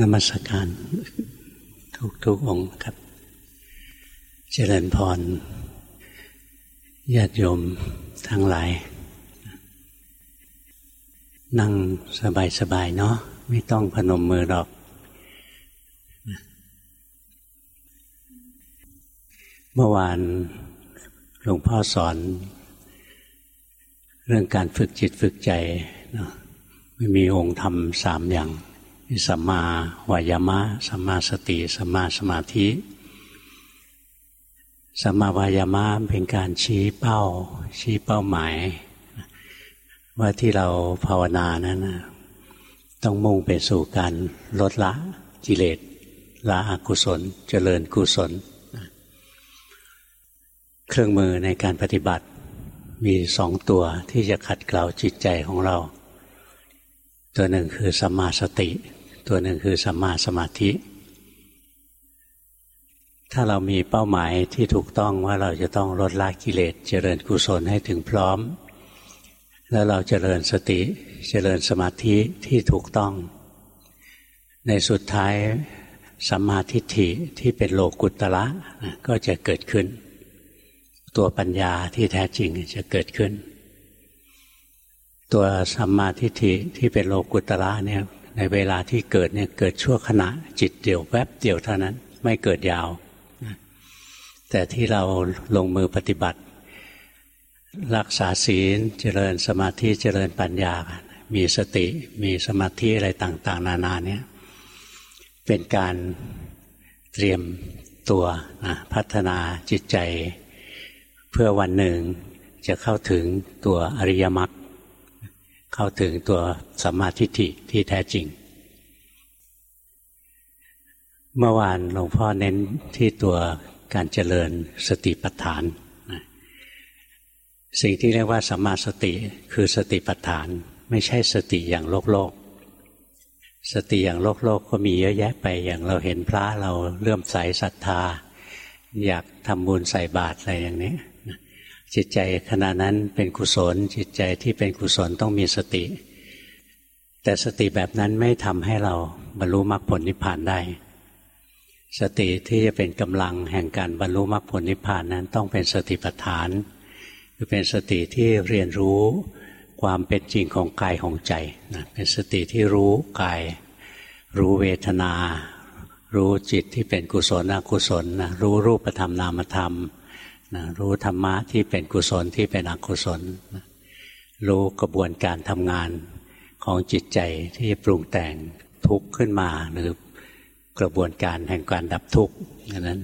นมัสการ ทุกทุกองค์ครับ เจริญพรญาติโยมทั้งหลาย นั่งสบายๆเนาะไม่ต้องพนมมือหรอก เมื่อวานหลวงพ่อสอน เรื่องการฝึกจิตฝึกใจเนาะไม่มีองค์ธรรมสามอย่าง สัมมาวายามะสัมมาสติสัมมาสมาธิสัมมาวายามะเป็นการชี้เป้า ชี้เป้าหมาย ว่าที่เราภาวนานั้นต้องมุ่งไปสู่การลดละกิเลสละอกุศล เจริญกุศล เครื่องมือในการปฏิบัติมีสองตัวที่จะขัดเกลาจิตใจของเรา ตัวหนึ่งคือสัมมาสติ ตัวหนึ่งคือสัมมาสมาธิ ถ้าเรามีเป้าหมายที่ถูกต้องว่าเราจะต้องลดละกิเลสเจริญกุศลให้ถึงพร้อม แล้วเราเจริญสติเจริญสมาธิที่ถูกต้อง ในสุดท้ายสัมมาทิฏฐิที่เป็นโลกุตละก็จะเกิดขึ้น ตัวปัญญาที่แท้จริงจะเกิดขึ้น ตัวสัมมาทิฏฐิที่เป็นโลกุตละเนี่ย ในเวลาที่เกิดเนี่ยเกิดชั่วขณะจิตเดียวแวบเดียวเท่านั้น ไม่เกิดยาว แต่ที่เราลงมือปฏิบัติ รักษาศีลเจริญสมาธิเจริญปัญญา มีสติมีสมาธิอะไรต่าง ๆ นานาเนี่ยเป็นการเตรียมตัวนะพัฒนาจิตใจ เพื่อวันหนึ่งจะเข้าถึงตัวอริยมรรค เข้าถึงตัวสัมมาทิฏฐิที่แท้จริง เมื่อวานหลวงพ่อเน้นที่ตัวการเจริญสติปัฏฐานสิ่งที่เรียกว่าสัมมาสติคือสติปัฏฐาน ไม่ใช่สติอย่างโลกโลก สติอย่างโลกโลกก็มีเยอะแยะไปอย่างเราเห็นพระเราเลื่อมใสศรัทธา อยากทำบุญใส่บาตรอะไรอย่างนี้ จิตใจขณะนั้นเป็นกุศล จิตใจที่เป็นกุศลต้องมีสติ แต่สติแบบนั้นไม่ทำให้เราบรรลุมรรคผลนิพพานได้ สติที่จะเป็นกำลังแห่งการบรรลุมรรคผลนิพพานนั้นต้องเป็นสติปัฏฐานคือเป็นสติที่เรียนรู้ความเป็นจริงของกายของใจนะเป็นสติที่รู้กาย รู้เวทนา รู้จิตที่เป็นกุศลอกุศลนะรู้รูปธรรมนามธรรม นะรู้ธรรมะที่เป็นกุศลที่เป็นอกุศลนะรู้กระบวนการทำงานของจิตใจที่ปรุงแต่งทุกข์ขึ้นมา หรือกระบวนการแห่งการดับทุกข์นั้น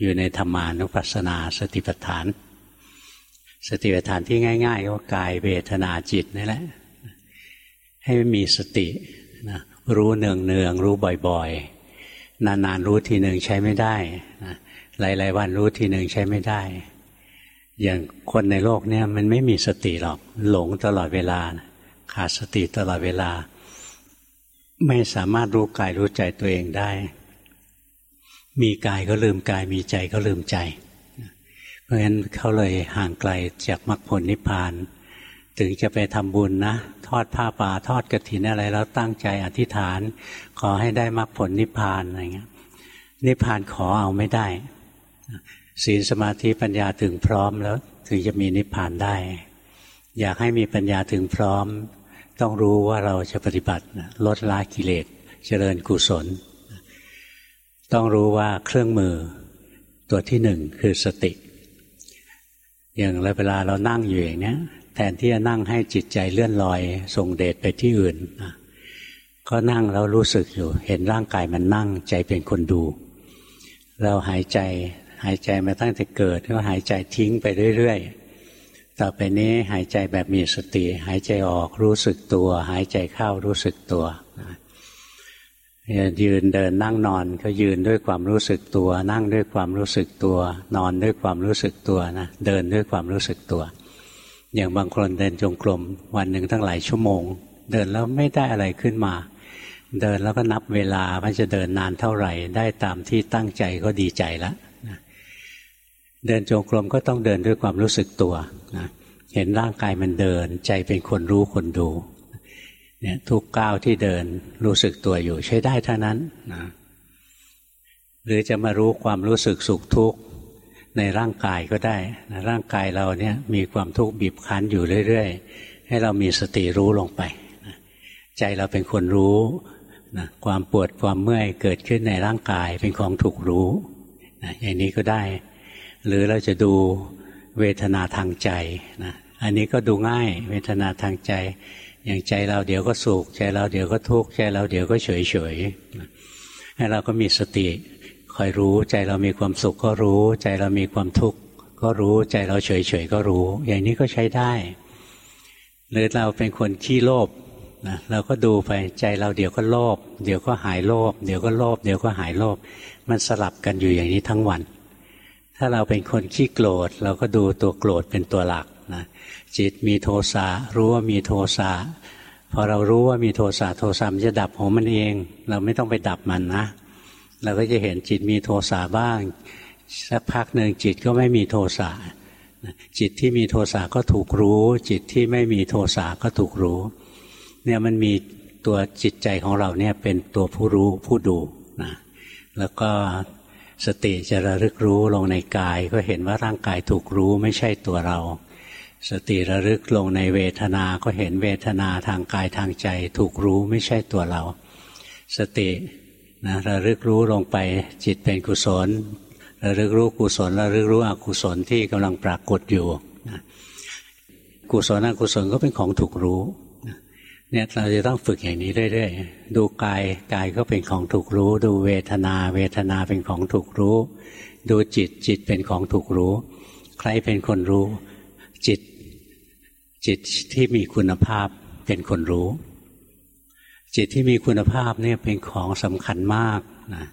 อยู่ในธรรมานุปัสสนาสติปัฏฐาน สติปัฏฐานที่ง่าย ๆ ก็กายเวทนาจิตนี่แหละ ให้มีสตินะรู้เนืองเนืองรู้บ่อยๆ นานๆรู้ทีหนึ่งใช้ไม่ได้นะ หลาย ๆ วันรู้ทีหนึ่งใช้ไม่ได้ อย่างคนในโลกเนี่ยมันไม่มีสติหรอก หลงตลอดเวลา ขาดสติตลอดเวลา ไม่สามารถรู้กายรู้ใจตัวเองได้ มีกายก็ลืมกายมีใจก็ลืมใจ เพราะฉะนั้นเขาเลยห่างไกลจากมรรคผลนิพพานถึงจะไปทำบุญนะ ทอดผ้าป่าทอดกระถินอะไร แล้วตั้งใจอธิษฐาน ขอให้ได้มรรคผลนิพพานอะไรเงี้ยนิพพานขอเอาไม่ได้ ศีลสมาธิปัญญาถึงพร้อมแล้ว ถึงจะมีนิพพานได้ อยากให้มีปัญญาถึงพร้อม ต้องรู้ว่าเราจะปฏิบัติลดละกิเลสเจริญกุศล ต้องรู้ว่าเครื่องมือตัวที่หนึ่งคือสติ อย่างเวลาเรานั่งอยู่อย่างนี้แทนที่จะนั่งให้จิตใจเลื่อนลอยส่งเดชไปที่อื่นก็นั่งแล้วรู้สึกอยู่ เห็นร่างกายมันนั่งใจเป็นคนดู เราหายใจ หายใจมาตั้งแต่เกิดก็หายใจทิ้งไปเรื่อยๆ ต่อไปนี้หายใจแบบมีสติ หายใจออกรู้สึกตัว หายใจเข้ารู้สึกตัวยืนเดินนั่งนอนก็ยืนด้วยความรู้สึกตัว นั่งด้วยความรู้สึกตัว นอนด้วยความรู้สึกตัวนะเดินด้วยความรู้สึกตัว อย่างบางคนเดินจงกรมวันหนึ่งตั้งหลายชั่วโมง เดินแล้วไม่ได้อะไรขึ้นมา เดินแล้วก็นับเวลาว่าจะเดินนานเท่าไหร่ ได้ตามที่ตั้งใจก็ดีใจแล้ว เดินจงกรมก็ต้องเดินด้วยความรู้สึกตัวนะเห็นร่างกายมันเดิน ใจเป็นคนรู้คนดูเนี่ยทุกก้าวที่เดินรู้สึกตัวอยู่ใช้ได้เท่านั้นนะหรือจะมารู้ความรู้สึกสุขทุกข์ในร่างกายก็ได้นะร่างกายเราเนี่ยมีความทุกข์บีบคั้นอยู่เรื่อยๆ ให้เรามีสติรู้ลงไปนะใจเราเป็นคนรู้นะความปวดความเมื่อยเกิดขึ้นในร่างกายเป็นของถูกรู้นะอย่างนี้ก็ได้ หรือเราจะดูเวทนาทางใจนะอันนี้ก็ดูง่ายเวทนาทางใจ อย่างใจเราเดี๋ยวก็สุขใจเราเดี๋ยวก็ทุกข์ใจเราเดี๋ยวก็เฉยเฉยให้เราก็มีสติคอยรู้ใจเรามีความสุขก็รู้ ใจเรามีความทุกข์ก็รู้ใจเราเฉยเฉยก็รู้ อย่างนี้ก็ใช้ได้หรือเราเป็นคนขี้โลภนะเราก็ดูไปใจเราเดี๋ยวก็โลภเดี๋ยวก็หายโลภเดี๋ยวก็โลภเดี๋ยวก็หายโลภมันสลับกันอยู่อย่างนี้ทั้งวัน ถ้าเราเป็นคนขี้โกรธ เราก็ดูตัวโกรธเป็นตัวหลักนะจิตมีโทสะรู้ว่ามีโทสะพอเรารู้ว่ามีโทสะโทสะมันจะดับของมันเอง เราไม่ต้องไปดับมันนะ เราก็จะเห็นจิตมีโทสะบ้าง สักพักหนึ่งจิตก็ไม่มีโทสะจิตที่มีโทสะก็ถูกรู้ จิตที่ไม่มีโทสะก็ถูกรู้ เนี่ยมันมีตัวจิตใจของเราเนี่ยเป็นตัวผู้รู้ผู้ดูนะแล้วก็ สติจะระลึกรู้ลงในกายก็เห็นว่าร่างกายถูกรู้ไม่ใช่ตัวเรา สติระลึกลงในเวทนา ก็เห็นเวทนาทางกายทางใจ ถูกรู้ไม่ใช่ตัวเรา สตินะระลึกรู้ลงไปจิตเป็นกุศล ระลึกรู้กุศลระลึกรู้อกุศลที่กำลังปรากฏอยู่นะกุศลอกุศลก็เป็นของถูกรู้ เนี่ยเราจะต้องฝึกอย่างนี้เรื่อยๆ ดูกายกายก็เป็นของถูกรู้ ดูเวทนา เวทนาเป็นของถูกรู้ ดูจิตจิตเป็นของถูกรู้ ใครเป็นคนรู้ จิต จิตที่มีคุณภาพเป็นคนรู้ จิตที่มีคุณภาพเนี่ยเป็นของสำคัญมากนะ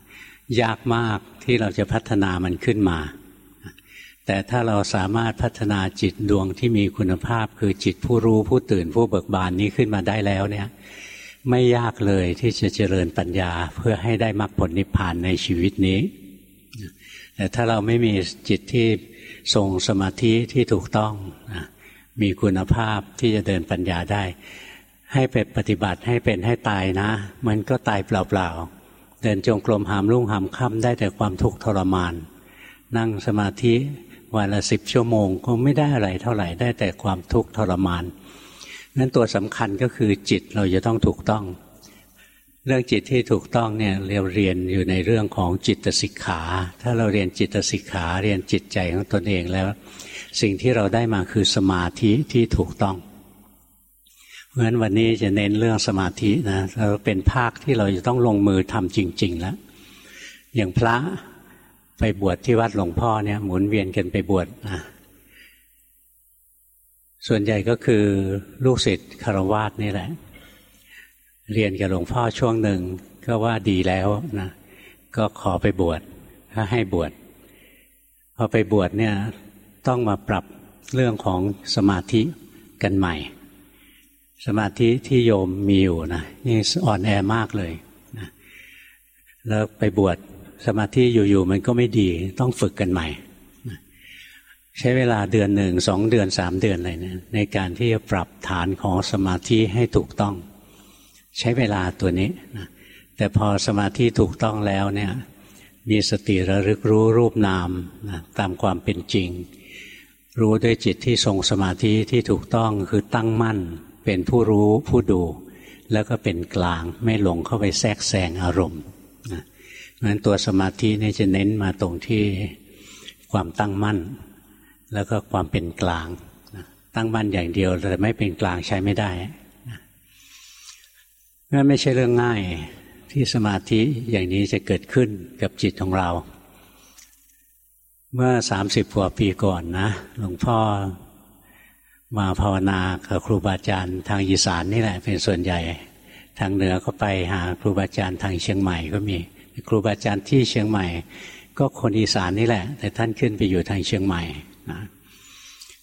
ยากมากที่เราจะพัฒนามันขึ้นมา แต่ถ้าเราสามารถพัฒนาจิตดวงที่มีคุณภาพ คือจิตผู้รู้ผู้ตื่นผู้เบิกบานนี้ขึ้นมาได้แล้วเนี่ย ไม่ยากเลยที่จะเจริญปัญญาเพื่อให้ได้มรรคผลนิพพานในชีวิตนี้ แต่ถ้าเราไม่มีจิตที่ทรงสมาธิที่ถูกต้องมีคุณภาพที่จะเดินปัญญาได้ ให้ไปปฏิบัติให้เป็นให้ตายนะ มันก็ตายเปล่าๆเดินจงกรมหามรุ่งหามค่ำได้แต่ความทุกข์ทรมาน นั่งสมาธิ วันละสิบชั่วโมงก็ไม่ได้อะไรเท่าไหร่ได้แต่ความทุกข์ทรมานนั้นตัวสำคัญก็คือจิตเราจะต้องถูกต้อง เรื่องจิตที่ถูกต้องเนี่ยเราเรียนอยู่ในเรื่องของจิตสิกขา ถ้าเราเรียนจิตสิกขาเรียนจิตใจของตนเองแล้ว สิ่งที่เราได้มาคือสมาธิที่ถูกต้องเพราะฉะนั้นวันนี้จะเน้นเรื่องสมาธินะเราเป็นภาคที่เราจะต้องลงมือทำจริง ๆ แล้ว อย่างพระ ไปบวชที่วัดหลวงพ่อเนี่ยหมุนเวียนกันไปบวชนะส่วนใหญ่ก็คือลูกศิษย์คารวาสนี่แหละ เรียนกับหลวงพ่อช่วงหนึ่งก็ว่าดีแล้วนะก็ขอไปบวชก็ให้บวชพอไปบวชเนี่ยต้องมาปรับเรื่องของสมาธิกันใหม่ สมาธิที่โยมมีอยู่นะนี่อ่อนแอมากเลยนะแล้วไปบวช สมาธิอยู่ๆมันก็ไม่ดีต้องฝึกกันใหม่ ใช้เวลาเดือนหนึ่งสองเดือนสามเดือนอะไรนะในการที่จะปรับฐานของสมาธิให้ถูกต้อง ใช้เวลาตัวนี้นะแต่พอสมาธิถูกต้องแล้วเนี่ยมีสติระลึกรู้รูปนามนะตามความเป็นจริง รู้ด้วยจิตที่ทรงสมาธิที่ถูกต้องคือตั้งมั่น เป็นผู้รู้ผู้ดู แล้วก็เป็นกลางไม่หลงเข้าไปแทรกแซงอารมณ์ นะนั้นตัวสมาธินี่จะเน้นมาตรงที่ความตั้งมั่น แล้วก็ความเป็นกลาง ตั้งมั่นอย่างเดียวแต่ไม่เป็นกลางใช้ไม่ได้นั่นไม่ใช่เรื่องง่ายที่สมาธิอย่างนี้จะเกิดขึ้นกับจิตของเรา เมื่อสามสิบกว่าปีก่อนนะหลวงพ่อมาภาวนากับครูบาอาจารย์ทางอีสานนี่แหละเป็นส่วนใหญ่ ทางเหนือก็ไปหาครูบาอาจารย์ทางเชียงใหม่ก็มี ครูบาอาจารย์ที่เชียงใหม่ ก็คนอีสานนี่แหละ แต่ท่านขึ้นไปอยู่ทางเชียงใหม่นะ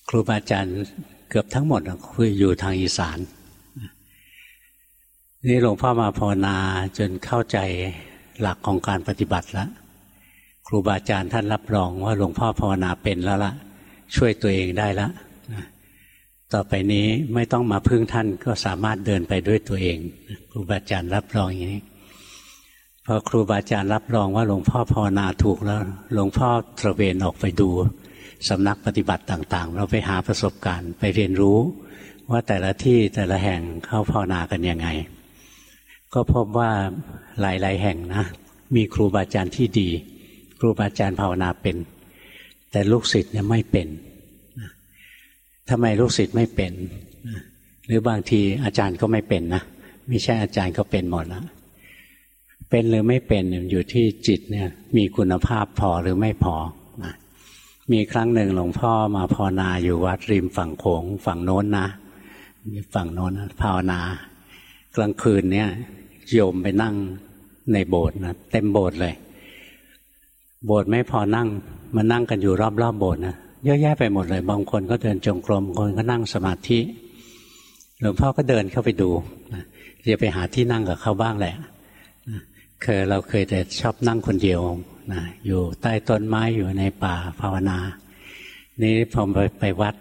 ครูบาอาจารย์เกือบทั้งหมดคืออยู่ทางอีสานนี่หลวงพ่อมาภาวนาจนเข้าใจหลักของการปฏิบัติแล้วครูบาอาจารย์ท่านรับรองว่าหลวงพ่อภาวนาเป็นแล้วละ่ะช่วยตัวเองได้แล้วต่อไปนี้ไม่ต้องมาพึ่งท่านก็สามารถเดินไปด้วยตัวเองครูบาอาจารย์รับรองอย่างนี้ พอครูบาอาจารย์รับรองว่าหลวงพ่อภาวนาถูกแล้ว หลวงพ่อตระเวนออกไปดูสำนักปฏิบัติต่างๆ เราไปหาประสบการณ์ไปเรียนรู้ ว่าแต่ละที่แต่ละแห่งเข้าภาวนากันยังไง ก็พบว่าหลายๆแห่งนะ มีครูบาอาจารย์ที่ดี ครูบาอาจารย์ภาวนาเป็น แต่ลูกศิษย์เนี่ยไม่เป็นทำไมลูกศิษย์ไม่เป็น หรือบางทีอาจารย์ก็ไม่เป็นนะไม่ใช่อาจารย์ก็เป็นหมดแล้ว เป็นหรือไม่เป็นอยู่ที่จิตเนี่ยมีคุณภาพพอหรือไม่พอ มีครั้งหนึ่งหลวงพ่อมาภาวนาอยู่วัดริมฝั่งโขงฝั่งโน้นนะฝั่งโน้นภาวนา กลางคืนเนี่ยโยมไปนั่งในโบสถ์นะเต็มโบสถ์เลย โบสถ์ไม่พอนั่งมานั่งกันอยู่รอบๆโบสถ์นะเยอะแยะไปหมดเลย บางคนก็เดินจงกรมคนก็นั่งสมาธิ หลวงพ่อก็เดินเข้าไปดูจะไปหาที่นั่งกับเขาบ้างแหละ คยเราเคยแต่ชอบนั่งคนเดียวนะอยู่ใต้ต้นไม้อยู่ในป่าภาวนา นี่พอไปไปวัด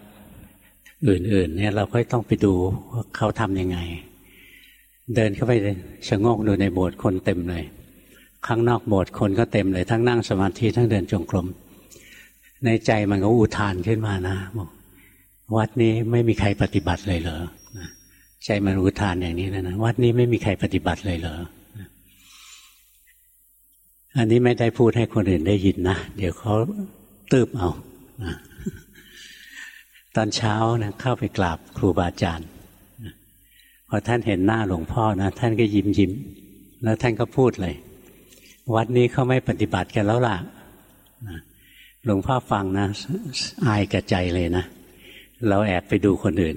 อื่น ๆ เนี่ยเราก็ต้องไปดูว่าเขาทำยังไง เดินเข้าไปชะโงกดูในโบสถ์คนเต็มเลยข้างนอกโบสถ์คนก็เต็มเลย ทั้งนั่งสมาธิทั้งเดินจงกรม ในใจมันก็อุทานขึ้นมานะบอกวัดนี้ไม่มีใครปฏิบัติเลยเหรอใจมันอุทานอย่างนี้นะนะวัดนี้ไม่มีใครปฏิบัติเลยเหรอ อันนี้ไม่ได้พูดให้คนอื่นได้ยินนะ เดี๋ยวเขาตืบเอาตอนเช้านะเข้าไปกราบครูบาอาจารย์พอท่านเห็นหน้าหลวงพ่อนะท่านก็ยิ้มยิ้มแล้วท่านก็พูดเลย วัดนี้เขาไม่ปฏิบัติกันแล้วล่ะหลวงพ่อฟังนะ อายกระใจเลยนะ เราแอบไปดูคนอื่น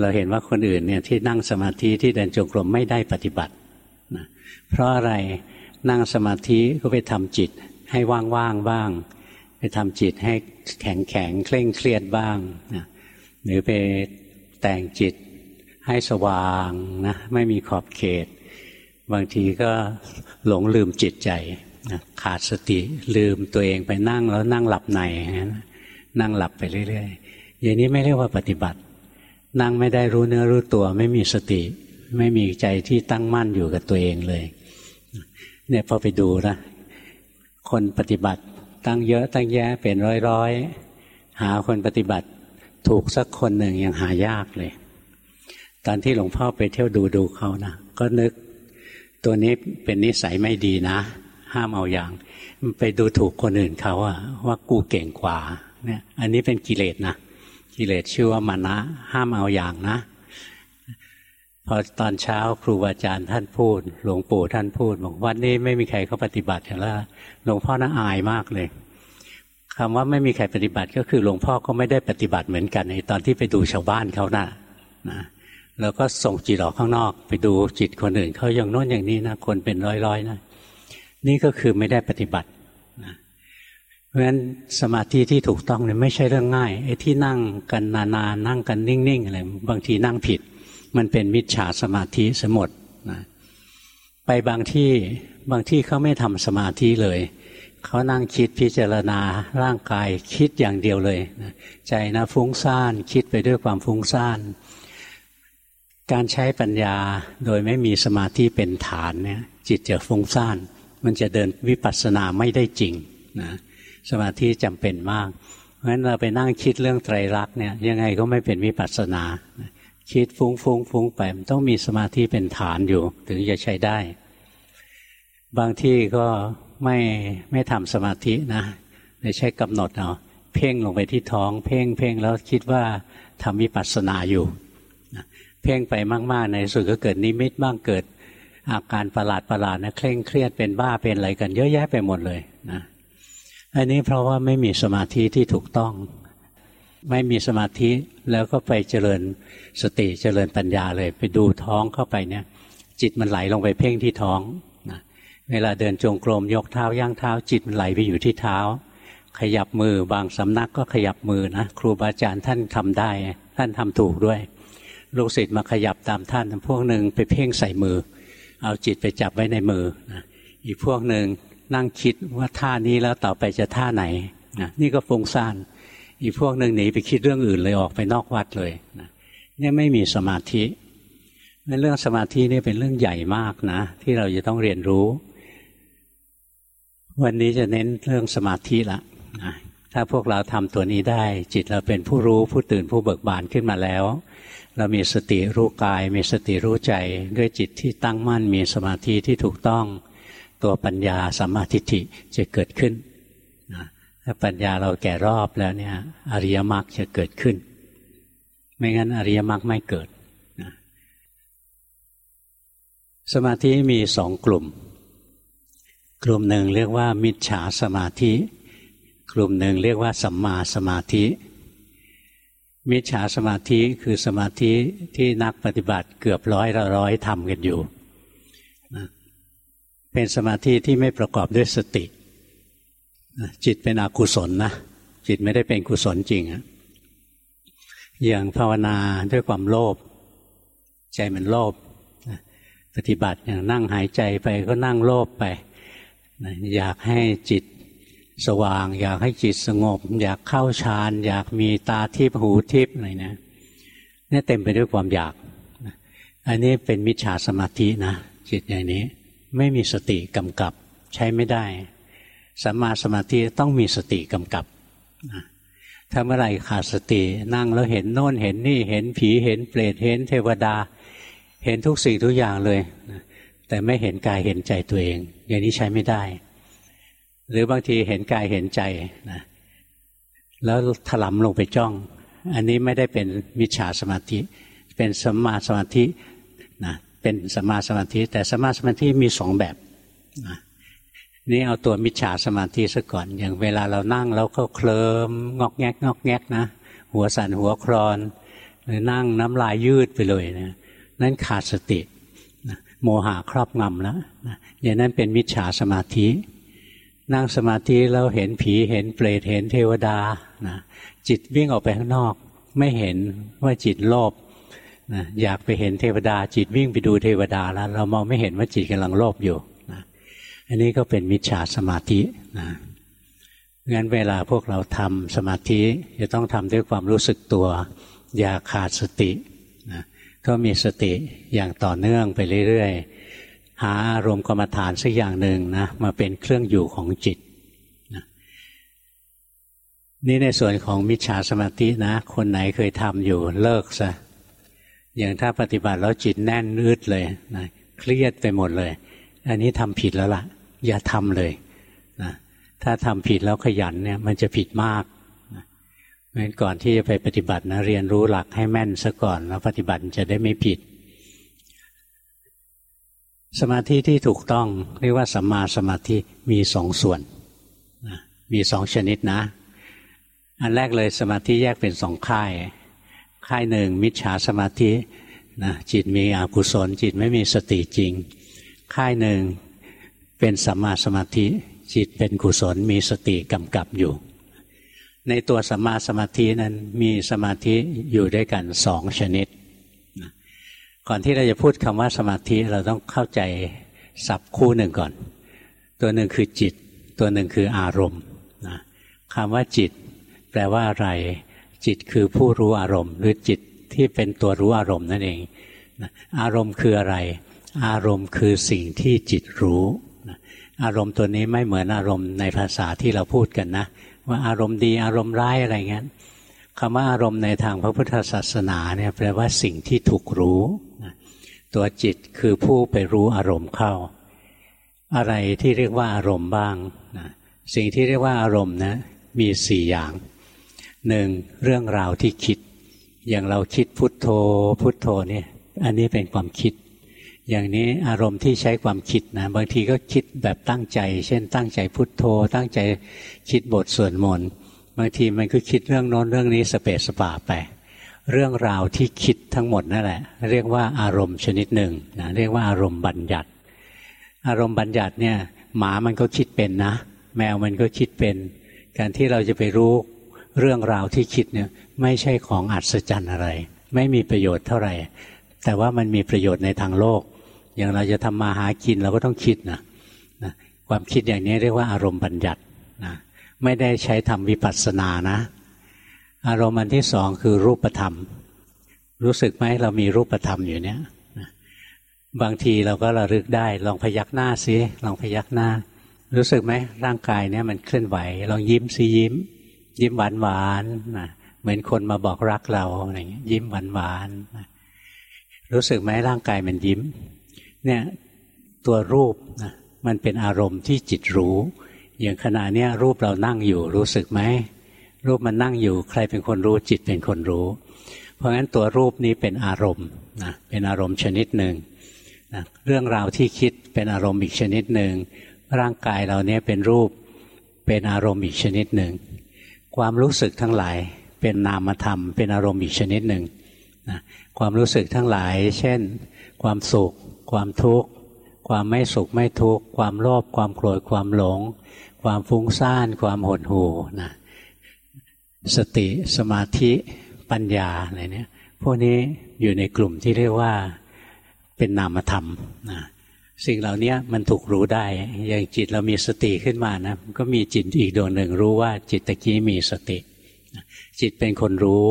เราเห็นว่าคนอื่นเนี่ยที่นั่งสมาธิที่เดินจงกรมไม่ได้ปฏิบัตินะเพราะอะไร นั่งสมาธิก็ไปทำจิตให้ว่างๆบ้าง ไปทำจิตให้แข็งแข็งเคร่งเครียดบ้างนะหรือไปแต่งจิตให้สว่างนะไม่มีขอบเขต บางทีก็หลงลืมจิตใจนะขาดสติลืมตัวเองไปนั่งแล้วนั่งหลับในนะนั่งหลับไปเรื่อยๆอย่างนี้ไม่เรียกว่าปฏิบัติ นั่งไม่ได้รู้เนื้อรู้ตัว ไม่มีสติ ไม่มีใจที่ตั้งมั่นอยู่กับตัวเองเลย เนี่ยพอไปดูนะคนปฏิบัติตั้งเยอะตั้งแยะเป็นร้อยร้อยหาคนปฏิบัติถูกสักคนหนึ่งยังหายากเลย ตอนที่หลวงพ่อไปเที่ยวดูดูเขานะก็นึก ตัวนี้เป็นนิสัยไม่ดีนะ ห้ามเอาอย่าง ไปดูถูกคนอื่นเขาอะว่ากูเก่งกว่าเนี่ยอันนี้เป็นกิเลสนะกิเลสชื่อว่ามานะ ห้ามเอาอย่างนะ พอตอนเช้าครูบาอาจารย์ท่านพูด หลวงปู่ท่านพูดบอกวันนี้ไม่มีใครเขาปฏิบัติกันแล้วหลวงพ่อน่าอายมากเลยคำว่าไม่มีใครปฏิบัติก็คือหลวงพ่อก็ไม่ได้ปฏิบัติเหมือนกันในตอนที่ไปดูชาวบ้านเขานะ่ะนะแล้วก็ส่งจิตออกข้างนอก ไปดูจิตคนอื่นเขาอย่างโน้นอย่างนี้นะคนเป็นร้อยๆนะนี่ก็คือไม่ได้ปฏิบัตินะเพราะฉะนั้นสมาธิที่ถูกต้องเนี่ยไม่ใช่เรื่องง่ายไอ้ที่นั่งกันนานๆนั่งกันนิ่งๆอะไรบางทีนั่งผิด มันเป็นมิจฉาสมาธิสมดนะไปบางที่บางที่เขาไม่ทำสมาธิเลยเขานั่งคิดพิจารณาร่างกายคิดอย่างเดียวเลยนะใจนะฟุ้งซ่านคิดไปด้วยความฟุ้งซ่านการใช้ปัญญาโดยไม่มีสมาธิเป็นฐานเนี่ยจิตจะฟุ้งซ่านมันจะเดินวิปัสสนาไม่ได้จริงนะสมาธิจำเป็นมาก เพราะฉะนั้นเราไปนั่งคิดเรื่องไตรลักษณ์เนี่ยยังไงก็ไม่เป็นวิปัสสนา คิดฟุ้งฟุ้งฟุ้งไปมันต้องมีสมาธิเป็นฐานอยู่ ถึงจะใช้ได้ บางที่ก็ไม่ไม่ทำสมาธินะเลยใช้กำหนดเอาเพ่งลงไปที่ท้อง เพ่งเพ่งแล้วคิดว่าทำวิปัสสนาอยู่เพ่งไปมากๆในสุดก็เกิดนิมิตบ้างเกิด อาการประหลาดประหลาดนะเคร่งเครียดเป็นบ้าเป็นอะไรกัน เยอะแยะไปหมดเลยนะอันนี้เพราะว่าไม่มีสมาธิที่ถูกต้อง ไม่มีสมาธิแล้วก็ไปเจริญสติเจริญปัญญาเลย ไปดูท้องเข้าไปเนี่ย จิตมันไหลลงไปเพ่งที่ท้องนะเวลาเดินจงกรมยกเท้าย่างเท้า จิตมันไหลไปอยู่ที่เท้า ขยับมือบางสำนักก็ขยับมือนะครูบาอาจารย์ท่านทำได้ ท่านทำถูกด้วยลูกศิษย์มาขยับตามท่านพวกหนึ่งไปเพ่งใส่มือ เอาจิตไปจับไว้ในมือนะอีกพวกหนึ่งนั่งคิดว่าท่านี้แล้วต่อไปจะท่าไหนนะนี่ก็ฟุ้งซ่าน อีกพวกหนึ่งหนีไปคิดเรื่องอื่นเลยออกไปนอกวัดเลยนะเนี่ยไม่มีสมาธิเรื่องสมาธินี่เป็นเรื่องใหญ่มากนะ ที่เราจะต้องเรียนรู้ วันนี้จะเน้นเรื่องสมาธิละนะถ้าพวกเราทำตัวนี้ได้ จิตเราเป็นผู้รู้ผู้ตื่นผู้เบิกบานขึ้นมาแล้ว เรามีสติรู้กาย มีสติรู้ใจด้วยจิตที่ตั้งมั่น มีสมาธิที่ถูกต้อง ตัวปัญญาสัมมาทิฏฐิจะเกิดขึ้นนะ ถ้าปัญญาเราแก่รอบแล้วเนี่ย อริยมรรคจะเกิดขึ้น ไม่งั้น อริยมรรคไม่เกิดนะสมาธิมีสองกลุ่ม กลุ่มหนึ่งเรียกว่า มิจฉาสมาธิ กลุ่มหนึ่งเรียกว่าสัมมาสมาธิ มิจฉาสมาธิคือสมาธิที่นักปฏิบัติเกือบร้อยละร้อยทำกันอยู่นะเป็นสมาธิที่ไม่ประกอบด้วยสติ จิตเป็นอกุศลนะจิตไม่ได้เป็นกุศลจริงอะอย่างภาวนาด้วยความโลภใจมันโลภปฏิบัติอย่างนั่งหายใจไปก็นั่งโลภไปอยากให้จิตสว่าง อยากให้จิตสงบ อยากเข้าฌาน อยากมีตาทิพหูทิพอะไรนะนี่เต็มไปด้วยความอยาก อันนี้เป็นมิจฉาสมาธินะจิตอย่างนี้ ไม่มีสติกำกับใช้ไม่ได้ สัมมาสมาธิต้องมีสติกำกับถ้าเมื่อไรขาดสตินั่งแล้วเห็นโน่นเห็นนี่เห็นผีเห็นเปรตเห็นเทวดา เห็นทุกสิ่งทุกอย่างเลย แต่ไม่เห็นกายเห็นใจตัวเอง อย่างนี้ใช้ไม่ได้ หรือบางทีเห็นกายเห็นใจนะแล้วถลำลงไปจ้อง อันนี้ไม่ได้เป็นมิจฉาสมาธิ เป็นสัมมาสมาธินะเป็นสัมมาสมาธิ แต่สัมาสมาธิมีสองแบบนะ นี่เอาตัวมิจฉาสมาธิซะก่อน อย่างเวลาเรานั่งแล้วก็เคลิมงอกแงกงอกแงกนะ หัวสั่นหัวคลอน หรือนั่งน้ำลายยืดไปเลยนะนั่นขาดสตินะโมหะครอบงำแล้วนะอย่างนั้นเป็นมิจฉาสมาธิ นั่งสมาธิแล้วเห็นผีเห็นเปรตเห็นเทวดานะจิตวิ่งออกไปข้างนอก ไม่เห็นว่าจิตโลภนะอยากไปเห็นเทวดา จิตวิ่งไปดูเทวดาแล้ว เรามองไม่เห็นว่าจิตกำลังโลภอยู่ อันนี้ก็เป็นมิจฉาสมาธินะงั้นเวลาพวกเราทำสมาธิจะต้องทำด้วยความรู้สึกตัว อย่าขาดสตินะก็มีสติอย่างต่อเนื่องไปเรื่อยๆ หาอารมณ์กรรมฐานสักอย่างหนึ่งนะมาเป็นเครื่องอยู่ของจิตนะนี่ในส่วนของมิจฉาสมาธินะ คนไหนเคยทำอยู่เลิกซะอย่างถ้าปฏิบัติแล้วจิตแน่นนืดเลยนะเครียดไปหมดเลย อันนี้ทำผิดแล้วล่ะ อย่าทำเลยนะถ้าทำผิดแล้วขยันเนี่ย มันจะผิดมากนะงั้นก่อนที่จะไปปฏิบัตินะเรียนรู้หลักให้แม่นซะก่อน แล้วปฏิบัติจะได้ไม่ผิด สมาธิที่ถูกต้องเรียกว่าสัมมาสมาธิมีสองส่วนนะมีสองชนิดนะ อันแรกเลยสมาธิแยกเป็นสองค่าย ค่ายหนึ่งมิจฉาสมาธินะจิตมีอกุศลจิตไม่มีสติจริง ค่ายหนึ่งเป็นสัมมาสมาธิจิตเป็นกุศลมีสติกำกับอยู่ ในตัวสัมมาสมาธินั้นมีสมาธิอยู่ด้วยกันสองชนิด ก่อนที่เราจะพูดคำว่าสมาธิเราต้องเข้าใจศัพท์คู่หนึ่งก่อน ตัวหนึ่งคือจิต ตัวหนึ่งคืออารมณ์คำว่าจิต แปลว่าอะไร จิตคือผู้รู้อารมณ์ หรือจิตที่เป็นตัวรู้อารมณ์นั่นเอง อารมณ์คืออะไร อารมณ์คือสิ่งที่จิตรู้อารมณ์ตัวนี้ไม่เหมือนอารมณ์ในภาษาที่เราพูดกันนะ ว่าอารมณ์ดีอารมณ์ร้ายอะไรเงี้ยคำว่าอารมณ์ในทางพระพุทธศาสนาเนี่ยแปลว่าสิ่งที่ถูกรู้ ตัวจิตคือผู้ไปรู้อารมณ์เข้า อะไรที่เรียกว่าอารมณ์บ้างนะสิ่งที่เรียกว่าอารมณ์นะมีสี่อย่างหนึ่งเรื่องราวที่คิด อย่างเราคิดพุทโธพุทโธเนี่ยอันนี้เป็นความคิด อย่างนี้อารมณ์ที่ใช้ความคิดนะบางทีก็คิดแบบตั้งใจ เช่น ตั้งใจพุทโธ ตั้งใจคิดบทสวดมนต์บางทีมันก็คิดเรื่องโน้นเรื่องนี้สเปสสปาไปเรื่องราวที่คิดทั้งหมดนั่นแหละ เรียกว่าอารมณ์ชนิดหนึ่งนะเรียกว่าอารมณ์บัญญัติ อารมณ์บัญญัติเนี่ยหมามันก็คิดเป็นนะ แมวมันก็คิดเป็น การที่เราจะไปรู้เรื่องราวที่คิดเนี่ยไม่ใช่ของอัศจรรย์อะไร ไม่มีประโยชน์เท่าไหร่ แต่ว่ามันมีประโยชน์ในทางโลก อย่างเราจะทำมาหากินเราก็ต้องคิดนะนะความคิดอย่างนี้เรียกว่าอารมณ์บัญญัตินะไม่ได้ใช้ทำวิปัสสนานะ อารมณ์อันที่สองคือรูปธรรม รู้สึกไหมเรามีรูปธรรมอยู่เนี้ยบางทีเราก็ระลึกได้ ลองพยักหน้าซิลองพยักหน้า รู้สึกไหมร่างกายเนี้ยมันเคลื่อนไหว ลองยิ้มซิยิ้ม ยิ้มหวานหวานนะเหมือนคนมาบอกรักเราอะไรเงี้ยยิ้มหวานหวานนะรู้สึกไหมร่างกายมันยิ้ม เนี่ยตัวรูปนะมันเป็นอารมณ์ที่จิตรู้ อย่างขณะเนี้ยรูปเรานั่งอยู่รู้สึกไหมรูปมันนั่งอยู่ใครเป็นคนรู้จิตเป็นคนรู้ เพราะงั้นตัวรูปนี้เป็นอารมณ์นะเป็นอารมณ์ชนิดหนึ่งนะเรื่องราวที่คิดเป็นอารมณ์อีกชนิดหนึ่งร่างกายเราเนี้ยเป็นรูปเป็นอารมณ์อีกชนิดหนึ่งความรู้สึกทั้งหลายเป็นนามธรรม เป็นอารมณ์อีกชนิดหนึ่งนะความรู้สึกทั้งหลาย เช่น ความสุข ความทุกข์ ความไม่สุขไม่ทุกข์ ความโลภความโกรธความหลง ความฟุ้งซ่าน ความหดหู่นะสติสมาธิปัญญาอะไรเนี่ยพวกนี้อยู่ในกลุ่มที่เรียกว่าเป็นนามธรรมนะสิ่งเหล่านี้มันถูกรู้ได้ อย่างจิตเรามีสติขึ้นมานะก็มีจิตอีกดวงหนึ่งรู้ว่าจิตตะกี้มีสติ จิตเป็นคนรู้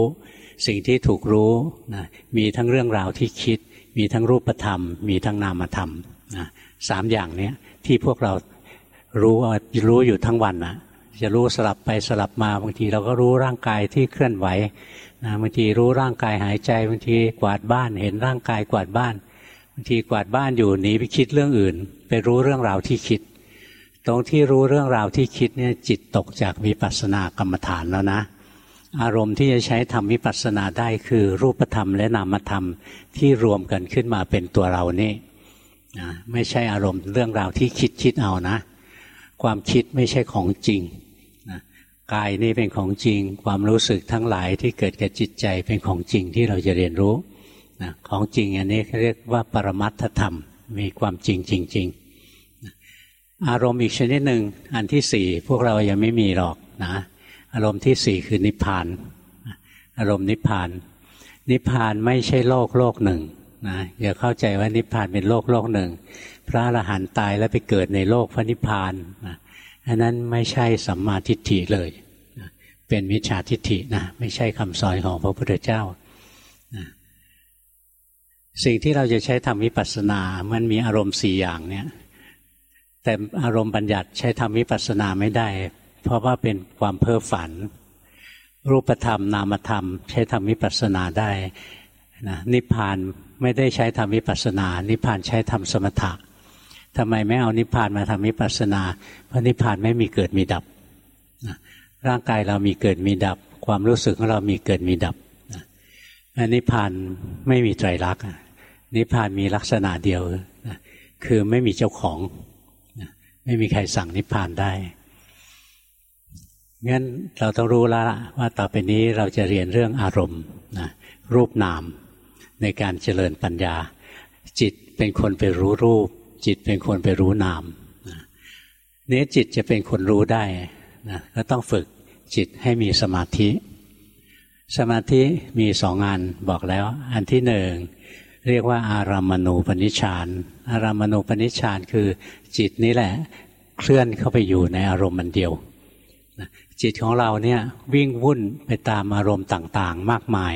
สิ่งที่ถูกรู้นะมีทั้งเรื่องราวที่คิด มีทั้งรูปธรรม มีทั้งนามธรรมนะสามอย่างเนี้ยที่พวกเรารู้รู้อยู่ทั้งวันนะจะรู้สลับไปสลับมาบางทีเราก็รู้ร่างกายที่เคลื่อนไหวนะบางทีรู้ร่างกายหายใจบางทีกวาดบ้านเห็นร่างกายกวาดบ้านบางทีกวาดบ้านอยู่หนีไปคิดเรื่องอื่น ไปรู้เรื่องราวที่คิด ตรงที่รู้เรื่องราวที่คิดเนี่ยจิตตกจากวิปัสสนากรรมฐานแล้วนะ อารมณ์ที่จะใช้ทำวิปัสสนาได้คือรูปธรรมและนามธรรมที่รวมกันขึ้นมาเป็นตัวเรานี่นะไม่ใช่อารมณ์เรื่องราวที่คิดคิดเอานะ ความคิดไม่ใช่ของจริงนะกายนี่เป็นของจริง ความรู้สึกทั้งหลายที่เกิดกับจิตใจเป็นของจริงที่เราจะเรียนรู้นะของจริงอันนี้เรียกว่าปรมัตถธรรมมีความจริงจริงๆอารมณ์อีกชนิดหนึ่งอันที่สี่พวกเรายังไม่มีหรอกนะ อารมณ์ที่สี่คือนิพพาน อารมณ์นิพพาน นิพพานไม่ใช่โลกโลกหนึ่งนะอย่าเข้าใจว่านิพพานเป็นโลกโลกหนึ่ง พระอรหันต์ตายแล้วไปเกิดในโลกพระนิพพานนะอันนั้นไม่ใช่สัมมาทิฏฐิเลยนะเป็นมิจฉาทิฏฐินะไม่ใช่คำสอนของพระพุทธเจ้านะสิ่งที่เราจะใช้ทำวิปัสสนา มันมีอารมณ์สี่อย่างเนี่ยแต่อารมณ์บัญญัติใช้ทำวิปัสสนาไม่ได้ เพราะว่าเป็นความเพ้อฝัน รูปธรรมนามธรรม ใช้ทำวิปัสสนาได้นะนิพพานไม่ได้ใช้ทำวิปัสสนา นิพพานใช้ทำสมถะทำไมไม่เอานิพพานมาทำวิปัสสนา เพราะนิพพานไม่มีเกิดมีดับนะร่างกายเรามีเกิดมีดับ ความรู้สึกของเรามีเกิดมีดับนะนิพพานไม่มีไตรลักษณ์นิพพานมีลักษณะเดียวนะคือไม่มีเจ้าของนะไม่มีใครสั่งนิพพานได้ งั้นเราต้องรู้แล้วว่าต่อไปนี้เราจะเรียนเรื่องอารมณ์นะรูปนามในการเจริญปัญญา จิตเป็นคนไปรู้รูป จิตเป็นคนไปรู้นามนี้จิตจะเป็นคนรู้ได้นะก็ต้องฝึกจิตให้มีสมาธิ สมาธิมีสองงานบอกแล้ว อันที่หนึ่งเรียกว่าอารามณูปนิชาน อารามณูปนิชานคือจิตนี้แหละเคลื่อนเข้าไปอยู่ในอารมณ์มันเดียว จิตของเราเนี่ยวิ่งวุ่นไปตามอารมณ์ต่างๆ มากมาย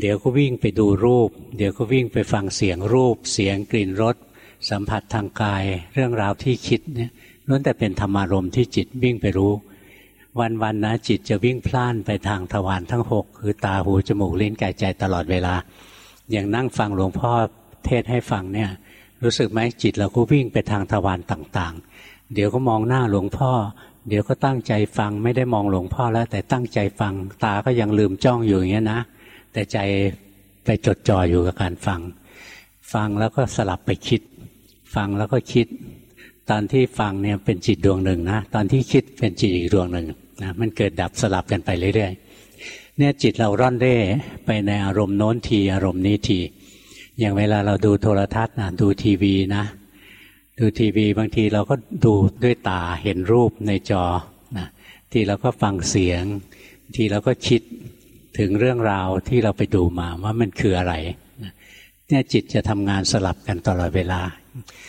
เดี๋ยวก็วิ่งไปดูรูป เดี๋ยวก็วิ่งไปฟังเสียงรูป เสียงกลิ่นรสสัมผัสทางกาย เรื่องราวที่คิดเนี่ยล้วนแต่เป็นธรรมารมณ์ที่จิตวิ่งไปรู้ วันๆนะจิตจะวิ่งพล่านไปทางทวารทั้งหกคือตาหูจมูกลิ้นกายใจตลอดเวลา อย่างนั่งฟังหลวงพ่อเทศให้ฟังเนี่ยรู้สึกไหมจิตเราก็วิ่งไปทางทวารต่างๆ เดี๋ยวก็มองหน้าหลวงพ่อ เดี๋ยวก็ตั้งใจฟังไม่ได้มองหลวงพ่อแล้ว แต่ตั้งใจฟังตาก็ยังลืมจ้องอยู่อย่างนี้ยนะ แต่ใจไปจดจ่ออยู่กับการฟัง ฟังแล้วก็สลับไปคิด ฟังแล้วก็คิด ตอนที่ฟังเนี่ยเป็นจิตดวงหนึ่งนะ ตอนที่คิดเป็นจิตอีกดวงหนึ่งนะมันเกิดดับสลับกันไปเรื่อยๆเนี่ยจิตเราร่อนเร่ไปในอารมณ์โน้นทีอารมณ์นี้ทีอย่างเวลาเราดูโทรทัศน์นะดูทีวีนะ ดูทีวีบางทีเราก็ดูด้วยตาเห็นรูปในจอนะทีเราก็ฟังเสียง ทีเราก็คิดถึงเรื่องราวที่เราไปดูมาว่ามันคืออะไรเนี่ยจิตจะทำงานสลับกันตลอดเวลา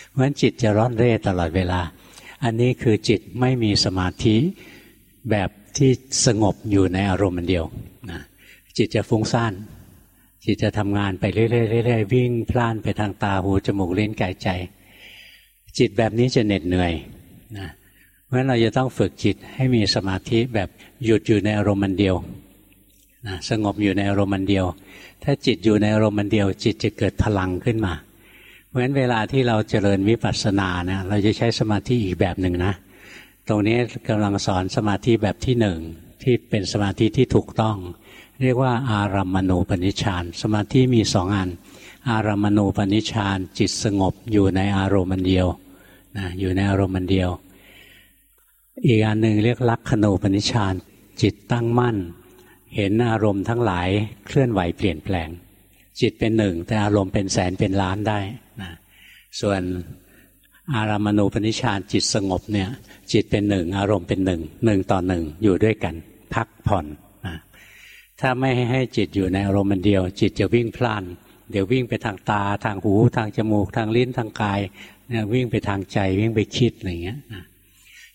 เพราะฉะนั้นจิตจะร้อนเร่ตลอดเวลา อันนี้คือจิตไม่มีสมาธิแบบที่สงบอยู่ในอารมณ์อันเดียวนะจิตจะฟุ้งซ่านจิตจะทำงานไปเรื่อยๆวิ่งพล่านไปทางตาหูจมูกลิ้นกายใจ จิตแบบนี้จะเหน็ดเหนื่อยนะเพราะฉะนั้นเราจะต้องฝึกจิตให้มีสมาธิแบบหยุดอยู่ในอารมณ์มันเดียวนะสงบอยู่ในอารมณ์มันเดียว ถ้าจิตอยู่ในอารมณ์มันเดียว จิตจะเกิดพลังขึ้นมา เพราะฉะนั้นเวลาที่เราเจริญวิปัสสนาเนี่ยเราจะใช้สมาธิอีกแบบหนึ่งนะ ตรงนี้กำลังสอนสมาธิแบบที่หนึ่งที่เป็นสมาธิที่ถูกต้อง เรียกว่าอารัมมณูปนิชฌานสมาธิมีสองอัน อารมณูปนิชานจิตสงบอยู่ในอารมณ์เดียวนะอยู่ในอารมณ์เดียว อีกอันหนึ่งเรียกลักขณูปนิชานจิตตั้งมั่น เห็นอารมณ์ทั้งหลายเคลื่อนไหวเปลี่ยนแปลง จิตเป็นหนึ่ง แต่อารมณ์เป็นแสนเป็นล้านได้นะส่วนอารามณูปนิชานจิตสงบเนี่ยจิตเป็นหนึ่งอารมณ์เป็นหนึ่งหนึ่งต่อหนึ่งอยู่ด้วยกัน พักผ่อนนะถ้าไม่ให้จิตอยู่ในอารมณ์เดียว จิตจะวิ่งพล่าน เดี๋ยววิ่งไปทางตา ทางหู ทางจมูก ทางลิ้นทางกายเนี่ยวิ่งไปทางใจวิ่งไปคิดอะไรเงี้ยนะ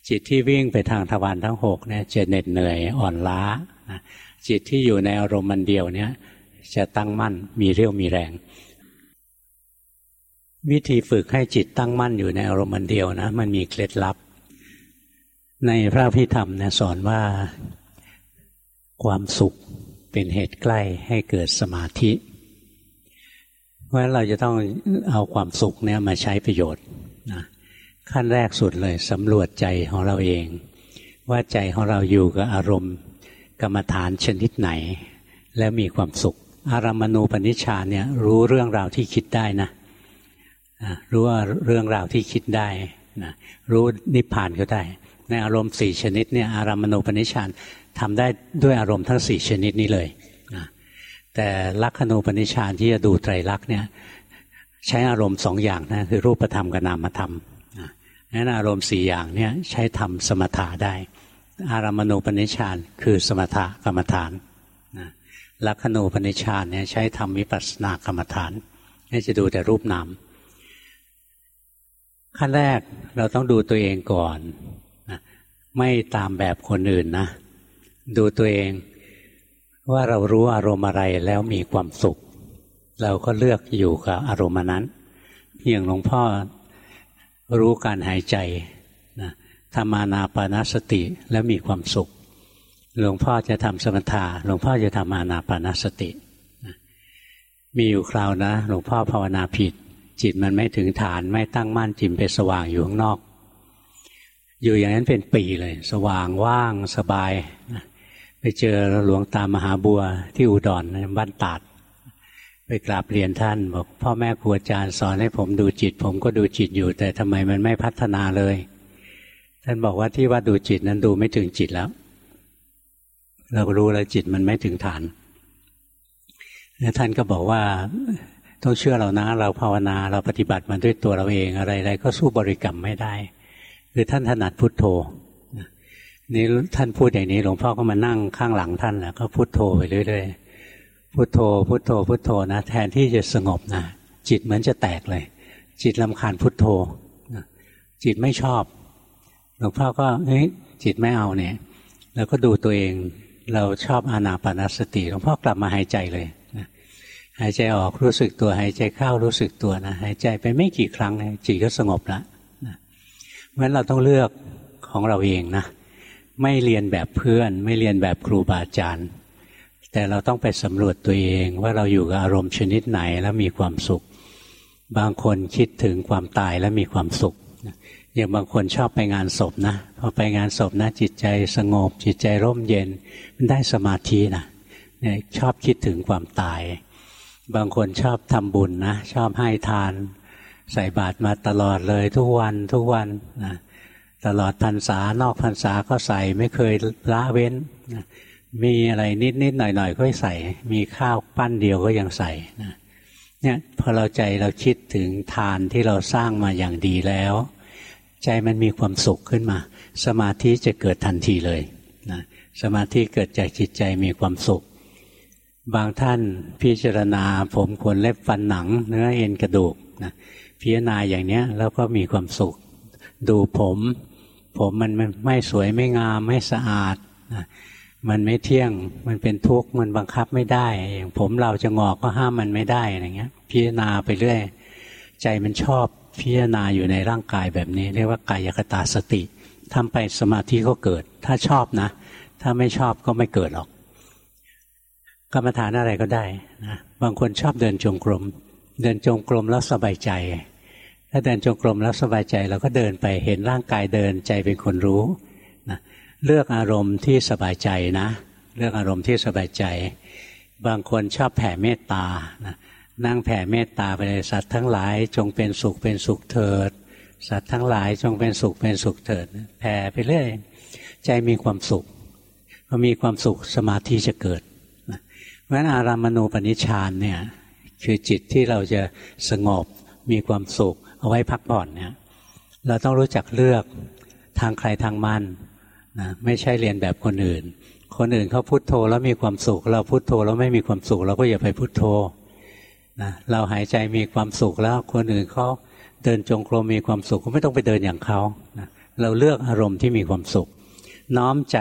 จิตที่วิ่งไปทางทวารทั้งหกเนี่ยจะเหน็ดเหนื่อยอ่อนล้านะจิตที่อยู่ในอารมณ์มันเดียวเนี่ย จะตั้งมั่นมีเรี่ยวมีแรง วิธีฝึกให้จิตตั้งมั่นอยู่ในอารมณ์มันเดียวนะมันมีเคล็ดลับ ในพระพิธรรมเนี่ยสอนว่าความสุขเป็นเหตุใกล้ให้เกิดสมาธิ เพราะฉะนั้นเราจะต้องเอาความสุขเนี่ยมาใช้ประโยชน์นะขั้นแรกสุดเลยสำรวจใจของเราเอง ว่าใจของเราอยู่กับอารมณ์ กรรมฐานชนิดไหน แล้วมีความสุข อารามณูปนิชฌานเนี่ยรู้เรื่องราวที่คิดได้นะรู้ว่าเรื่องราวที่คิดได้นะรู้นิพพานก็ได้ ในอารมณ์สี่ชนิดเนี่ยอารามณูปนิชฌานทำได้ด้วยอารมณ์ทั้งสี่ชนิดนี้เลย แต่ลักขณูปนิชานที่จะดูไตรลักษณ์เนี่ยใช้อารมณ์สองอย่างนะคือรูปธรรมกับนามธรรมนั้นอารมณ์สี่อย่างเนี่ยใช้ทำสมถะได้ อารามณูปนิชานคือสมถะกรรมฐานลักขณูปนิชานเนี่ยใช้ทำวิปัสสนากรรมฐานนี่จะดูแต่รูปนามขั้นแรกเราต้องดูตัวเองก่อน ไม่ตามแบบคนอื่นนะ ดูตัวเอง ว่าเรารู้อารมณ์อะไรแล้วมีความสุข เราก็เลือกอยู่กับอารมณ์นั้น อย่างหลวงพ่อรู้การหายใจนะทำมานาปานาสติแล้วมีความสุข หลวงพ่อจะทำสมถะหลวงพ่อจะทำมานาปานาสตินะมีอยู่คราวนะ หลวงพ่อภาวนาผิด จิตมันไม่ถึงฐานไม่ตั้งมั่นจิตไปสว่างอยู่ข้างนอก อยู่อย่างนั้นเป็นปีเลย สว่างว่างสบายนะ ไปเจอหลวงตามหาบัวที่อุดรบ้านตาด ไปกราบเรียนท่านบอกพ่อแม่ครูอาจารย์สอนให้ผมดูจิต ผมก็ดูจิตอยู่ แต่ทำไมมันไม่พัฒนาเลย ท่านบอกว่าที่ว่าดูจิตนั้นดูไม่ถึงจิตแล้ว เรารู้แล้วจิตมันไม่ถึงฐานแล้วท่านก็บอกว่าต้องเชื่อเรานะ เราภาวนาเราปฏิบัติมันด้วยตัวเราเองอะไรๆก็สู้บริกรรมไม่ได้ คือท่านถนัดพุทโธ นี่ท่านพูดอย่างนี้หลวงพ่อก็มานั่งข้างหลังท่านแล้วก็พุทโธไปเรื่อยๆพุโทโธพุโทโธพุโทโธนะแทนที่จะสงบนะจิตเหมือนจะแตกเลย จิตลำคาญพุโทโธจิตไม่ชอบ หลวงพ่อก็เฮ้ยจิตไม่เอาเนี่ยเราก็ดูตัวเองเราชอบอานาปานสติหลวงพ่อกลับมาหายใจเลยหายใจออกรู้สึกตัวหายใจเข้ารู้สึกตัวนะหายใจไปไม่กี่ครั้งจิตก็สงบแล้วเพราะฉะนั้นเราต้องเลือกของเราเองนะ ไม่เรียนแบบเพื่อน ไม่เรียนแบบครูบาอาจารย์ แต่เราต้องไปสำรวจตัวเองว่าเราอยู่กับอารมณ์ชนิดไหนแล้วมีความสุข บางคนคิดถึงความตายแล้วมีความสุขอย่างบางคนชอบไปงานศพนะพอไปงานศพนะจิตใจสงบ จิตใจร่มเย็นมันได้สมาธินะเนี่ยชอบคิดถึงความตาย บางคนชอบทำบุญนะชอบให้ทาน ใส่บาตรมาตลอดเลยทุกวันทุกวันนะ ตลอดพรรษานอกพรรษาก็ใส่ไม่เคยละเว้น มีอะไรนิดนิดหน่อยหน่อยก็ใส่ มีข้าวปั้นเดียวก็ยังใส่นะเนี่ยพอเราใจเราคิดถึงทานที่เราสร้างมาอย่างดีแล้ว ใจมันมีความสุขขึ้นมา สมาธิจะเกิดทันทีเลยนะสมาธิเกิดจากจิตใจมีความสุข บางท่านพิจารณาผมขนเล็บฟันหนัง เนื้อเอ็นกระดูกนะพิจารณาอย่างเนี้ยแล้วก็มีความสุข ดูผม ผมมันไม่สวยไม่งามไม่สะอาดนะมันไม่เที่ยงมันเป็นทุกข์มันบังคับไม่ได้ อย่างผมเราจะงอกก็ห้ามมันไม่ได้อะไรเงี้ย พิจารณาไปเรื่อย ใจมันชอบพิจารณาอยู่ในร่างกายแบบนี้ เรียกว่ากายกตาสติทำไปสมาธิก็เกิด ถ้าชอบนะ ถ้าไม่ชอบก็ไม่เกิดหรอกกรรมฐานอะไรก็ได้นะบางคนชอบเดินจงกรม เดินจงกรมแล้วสบายใจ ถ้าเดินจงกรมแล้วสบายใจเราก็เดินไปเห็นร่างกายเดินใจเป็นคนรู้นะเลือกอารมณ์ที่สบายใจนะ เลือกอารมณ์ที่สบายใจ บางคนชอบแผ่เมตตานะนั่งแผ่เมตตาไปเลยสัตว์ทั้งหลายจงเป็นสุขเป็นสุขเถิด สัตว์ทั้งหลายจงเป็นสุขเป็นสุขเถิด แผ่ไปเรื่อยใจมีความสุขพอมีความสุขสมาธิจะเกิดเพราะฉะนั้นอารามณูปนิชานเนี่ยคือจิตที่เราจะสงบมีความสุข เอาไว้พักผ่อนเนี่ยเราต้องรู้จักเลือกทางใครทางมันนะไม่ใช่เรียนแบบคนอื่น คนอื่นเขาพุโทโธแล้วมีความสุข เราพุโทโธแล้วไม่มีความสุข เราก็อย่าไปพุโทโธนะเราหายใจมีความสุขแล้วคนอื่นเขาเดินจงกรมมีความสุขก็ไม่ต้องไปเดินอย่างเขานะเราเลือกอารมณ์ที่มีความสุข น้อมใจ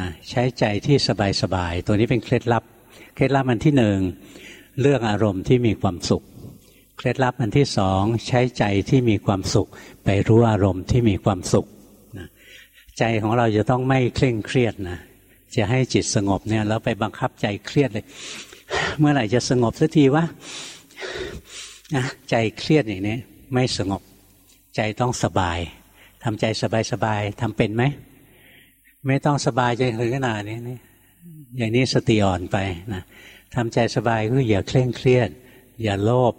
นะใช้ใจที่สบายๆตัวนี้เป็นเคล็ดลับ เคล็ดลับอันที่หนึ่งเลือกอารมณ์ที่มีความสุข เคล็ดลับอันที่สองใช้ใจที่มีความสุข ไปรู้อารมณ์ที่มีความสุขนะใจของเราจะต้องไม่เคร่งเครียดนะจะให้จิตสงบเนี่ยแล้วไปบังคับใจเครียดเลย เมื่อไหร่จะสงบสักทีวะนะใจเครียดอย่างนี้ไม่สงบ ใจต้องสบายทำใจสบายๆทำเป็นไหมไม่ต้องสบายใจถึงขนาดนี้นี่อย่างนี้สติอ่อนไปนะทำใจสบายก็อย่าเคร่งเครียด อย่าโลภ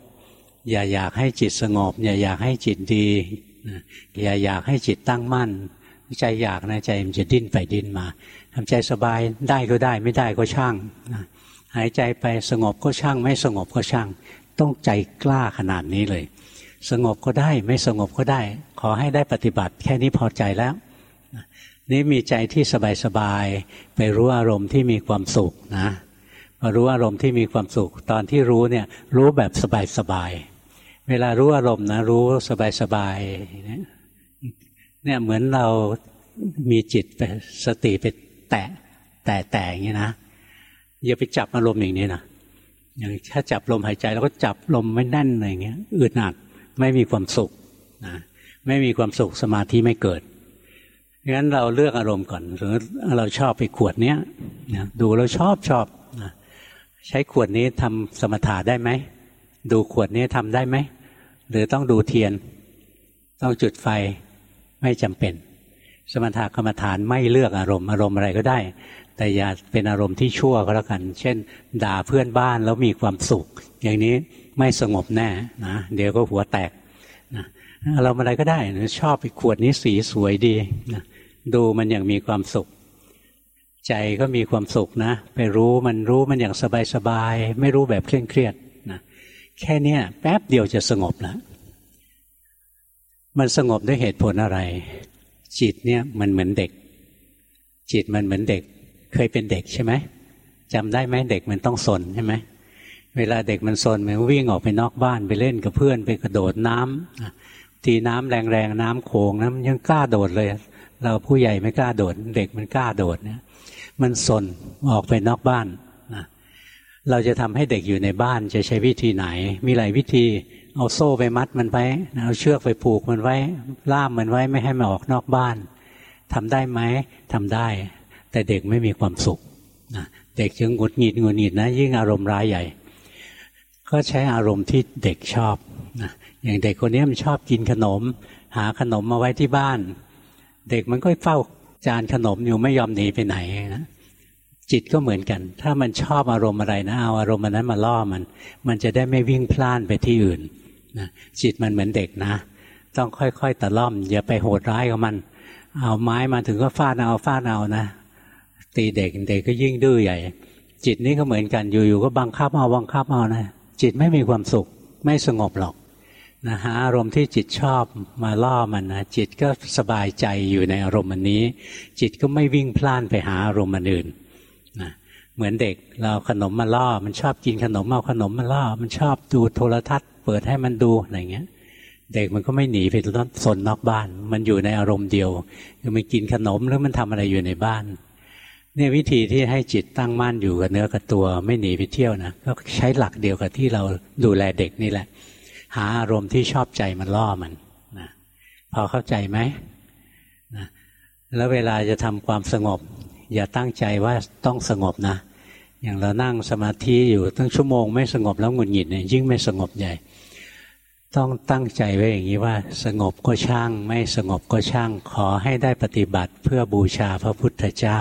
อย่าอยากให้จิตสงบ อย่าอยากให้จิตดีอย่าอยากให้จิตตั้งมั่น ใจอยากนะใจมันจะดิ้นไปดิ้นมาทำใจสบายได้ก็ได้ไม่ได้ก็ช่างหายใจไปสงบก็ช่าง ไม่สงบก็ช่าง ต้องใจกล้าขนาดนี้เลย สงบก็ได้ไม่สงบก็ได้ ขอให้ได้ปฏิบัติ แค่นี้พอใจแล้วนี่มีใจที่สบายๆไปรู้อารมณ์ที่มีความสุขนะมารู้อารมณ์ที่มีความสุข ตอนที่รู้เนี่ยรู้แบบสบายๆ เวลารู้อารมณ์นะรู้สบายๆเนี่ยเหมือนเรามีจิตไปสติไปแตะแตะแตะอย่างนี้นะอย่าไปจับอารมณ์อย่างนี้นะอย่างถ้าจับลมหายใจแล้วก็จับลมไม่แน่นอะไรเงี้ยอึดอัดไม่มีความสุขนะไม่มีความสุขสมาธิไม่เกิดงั้นเราเลือกอารมณ์ก่อนหรือเราชอบไปขวดเนี้ยนะดูเราชอบชอบนะใช้ขวดนี้ทำสมถะได้ไหม ดูขวดนี้ทำได้ไหม หรือต้องดูเทียน ต้องจุดไฟไม่จำเป็น สมถะกรรมฐานไม่เลือกอารมณ์อารมณ์อะไรก็ได้ แต่อย่าเป็นอารมณ์ที่ชั่วก็แล้วกัน เช่น ด่าเพื่อนบ้านแล้วมีความสุข อย่างนี้ไม่สงบแน่นะเดี๋ยวก็หัวแตกนะอารมณ์อะไรก็ได้นะชอบไปขวดนี้สีสวยดีนะดูมันอย่างมีความสุข ใจก็มีความสุขนะ ไปรู้มันรู้มันอย่างสบายๆ ไม่รู้แบบเคร่งเครียด แค่นี้แป๊บเดียวจะสงบแล้วมันสงบด้วยเหตุผลอะไร จิตเนี่ยมันเหมือนเด็ก จิตมันเหมือนเด็ก เคยเป็นเด็กใช่ไหมจำได้ไหมเด็กมันต้องสนใช่ไหมเวลาเด็กมันสนมันวิ่งออกไปนอกบ้านไปเล่นกับเพื่อนไปกระโดดน้ำทีน้ำแรงๆน้ำโขงน้ำยังกล้าโดดเลย เราผู้ใหญ่ไม่กล้าโดด เด็กมันกล้าโดดเนี่ย มันสนออกไปนอกบ้าน เราจะทำให้เด็กอยู่ในบ้านจะใช้วิธีไหน มีหลายวิธี เอาโซ่ไปมัดมันไว้เอาเชือกไปผูกมันไว้ ล่ามมันไว้ไม่ให้มันออกนอกบ้านทำได้ไหมทำได้ แต่เด็กไม่มีความสุขนะเด็กจึงหงุดหงิดหงุดหงิดนะยิ่งอารมณ์ร้ายใหญ่ ก็ใช้อารมณ์ที่เด็กชอบนะอย่างเด็กคนนี้มันชอบกินขนม หาขนมมาไว้ที่บ้าน เด็กมันก็เฝ้าจานขนมอยู่ไม่ยอมหนีไปไหนนะ จิตก็เหมือนกัน ถ้ามันชอบอารมณ์อะไรนะเอาอารมณ์นั้นมาล่อมัน มันจะได้ไม่วิ่งพล่านไปที่อื่นนะจิตมันเหมือนเด็กนะ ต้องค่อยๆตะล่อม อย่าไปโหดร้ายกับมัน เอาไม้มาถึงก็ฟาดเอาฟาดเอานะ ตีเด็กเด็กก็ยิ่งดื้อใหญ่ จิตนี้ก็เหมือนกันอยู่ๆก็บังคับเอาบังคับเอานะจิตไม่มีความสุขไม่สงบหรอกนะหาอารมณ์ที่จิตชอบมาล่อมันนะจิตก็สบายใจอยู่ในอารมณ์อันนี้ จิตก็ไม่วิ่งพล่านไปหาอารมณ์อื่นน เหมือนเด็กเราขนมมาล่อ มันชอบกินขนมเอาขนมมาล่อ มันชอบดูโทรทัศน์ เปิดให้มันดูอะไรเงี้ย เด็กมันก็ไม่หนีไปสนนอกบ้าน มันอยู่ในอารมณ์เดียวคือมันกินขนมหรือมันทำอะไรอยู่ในบ้านเนี่ยวิธีที่ให้จิตตั้งมั่นอยู่กับเนื้อกับตัว ไม่หนีไปเที่ยวนะก็ใช้หลักเดียวกับที่เราดูแลเด็กนี่แหละ หาอารมณ์ที่ชอบใจมันล่อมันนะพอเข้าใจไหมนะแล้วเวลาจะทำความสงบ อย่าตั้งใจว่าต้องสงบนะ อย่างเรานั่งสมาธิอยู่ตั้งชั่วโมงไม่สงบแล้วหงุดหงิดเนี่ยยิ่งไม่สงบใหญ่ ต้องตั้งใจไว้อย่างนี้ว่า สงบก็ช่าง ไม่สงบก็ช่าง ขอให้ได้ปฏิบัติเพื่อบูชาพระพุทธเจ้า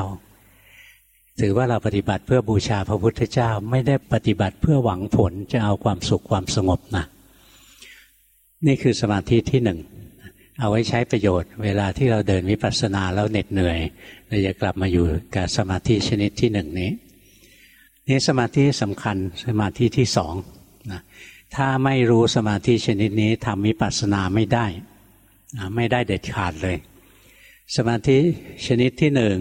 ถือว่าเราปฏิบัติเพื่อบูชาพระพุทธเจ้า ไม่ได้ปฏิบัติเพื่อหวังผลจะเอาความสุขความสงบนะนี่คือสมาธิที่หนึ่ง เอาไว้ใช้ประโยชน์ เวลาที่เราเดินวิปัสสนาแล้วเหน็ดเหนื่อยเราจะกลับมาอยู่กับสมาธิชนิดที่หนึ่งนี้นี่สมาธิสำคัญสมาธิที่สองนะถ้าไม่รู้สมาธิชนิดนี้ทำวิปัสสนาไม่ได้ไม่ได้เด็ดขาดเลย สมาธิชนิดที่หนึ่ง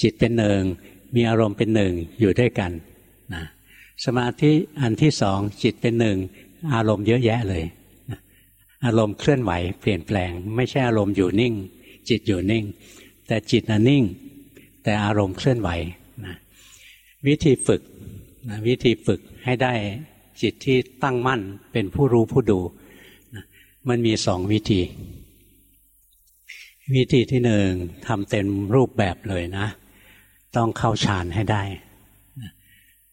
จิตเป็นหนึ่งมีอารมณ์เป็นหนึ่งอยู่ด้วยกันนะสมาธิอันที่สองจิตเป็นหนึ่งอารมณ์เยอะแยะเลย อารมณ์เคลื่อนไหวเปลี่ยนแปลง ไม่ใช่อารมณ์อยู่นิ่ง จิตอยู่นิ่ง แต่จิตน่ะนิ่ง แต่อารมณ์เคลื่อนไหวนะวิธีฝึกนะวิธีฝึกให้ได้จิตที่ตั้งมั่นเป็นผู้รู้ผู้ดูนะมันมีสองวิธี วิธีที่หนึ่งทำเต็มรูปแบบเลยนะ ต้องเข้าฌานให้ได้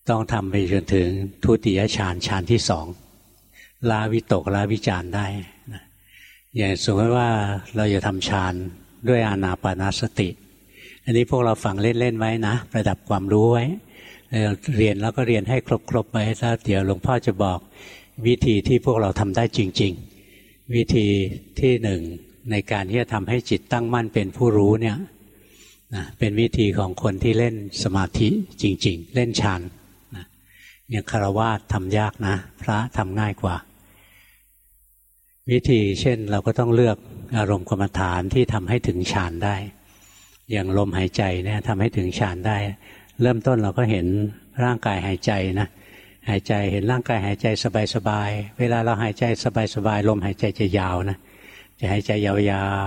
ต้องทำไปจนถึงทุติยฌานฌานที่สอง ลาวิตกลาวิจารได้อย่างสมมติว่าเราจะทำฌานด้วยอานาปานาสติ อันนี้พวกเราฟังเล่น ๆ ไว้นะ ประดับความรู้ไว้ เรียนแล้วก็เรียนให้ครบ ๆ ไว้ถ้าเดี๋ยวหลวงพ่อจะบอกวิธีที่พวกเราทำได้จริง ๆ วิธีที่หนึ่งในการที่จะทำให้จิตตั้งมั่นเป็นผู้รู้เนี่ยนะเป็นวิธีของคนที่เล่นสมาธิจริง ๆ เล่นฌานนะอย่างคารวาสทำยากนะ พระทำง่ายกว่า วิธีเช่นเราก็ต้องเลือกอารมณ์กรรมฐานที่ทำให้ถึงฌานได้ อย่างลมหายใจเนี่ยทำให้ถึงฌานได้ เริ่มต้นเราก็เห็นร่างกายหายใจนะหายใจเห็นร่างกายหายใจสบายๆเวลาเราหายใจสบายๆลมหายใจจะยาวนะจะหายใจยา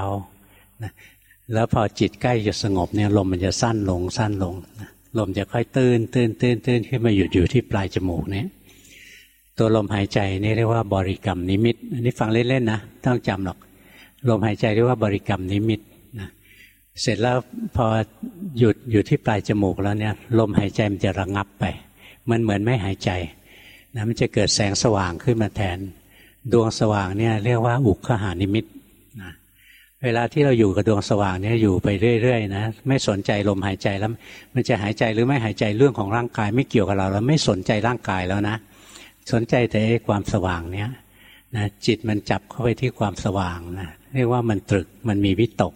วๆนะแล้วพอจิตใกล้จะสงบเนี่ยลมมันจะสั้นลงสั้นลงลมจะค่อยตื้นตื้นตื้นตื้นขึ้นมาหยุดอยู่ที่ปลายจมูกเนี่ย ตัวลมหายใจนี่เรียกว่าบริกรรมนิมิต อันนี้ฟังเล่นๆนะต้องจำหรอก ลมหายใจเรียกว่าบริกรรมนิมิตนะเสร็จแล้วพอหยุดอยู่ที่ปลายจมูกแล้วเนี่ยลมหายใจมันจะระงับไป มันเหมือนไม่หายใจนะมันจะเกิดแสงสว่างขึ้นมาแทน ดวงสว่างเนี่ยเรียกว่าอุคหานิมิตเวลาที่เราอยู่กับดวงสว่างเนี่ยอยู่ไปเรื่อยๆนะไม่สนใจลมหายใจแล้ว มันจะหายใจหรือไม่หายใจเรื่องของร่างกาย ไม่เกี่ยวกับเราเราไม่สนใจร่างกายแล้วนะ สนใจแต่ความสว่างเนี้ยนะจิตมันจับเข้าไปที่ความสว่างนะเรียกว่ามันตรึกมันมีวิตก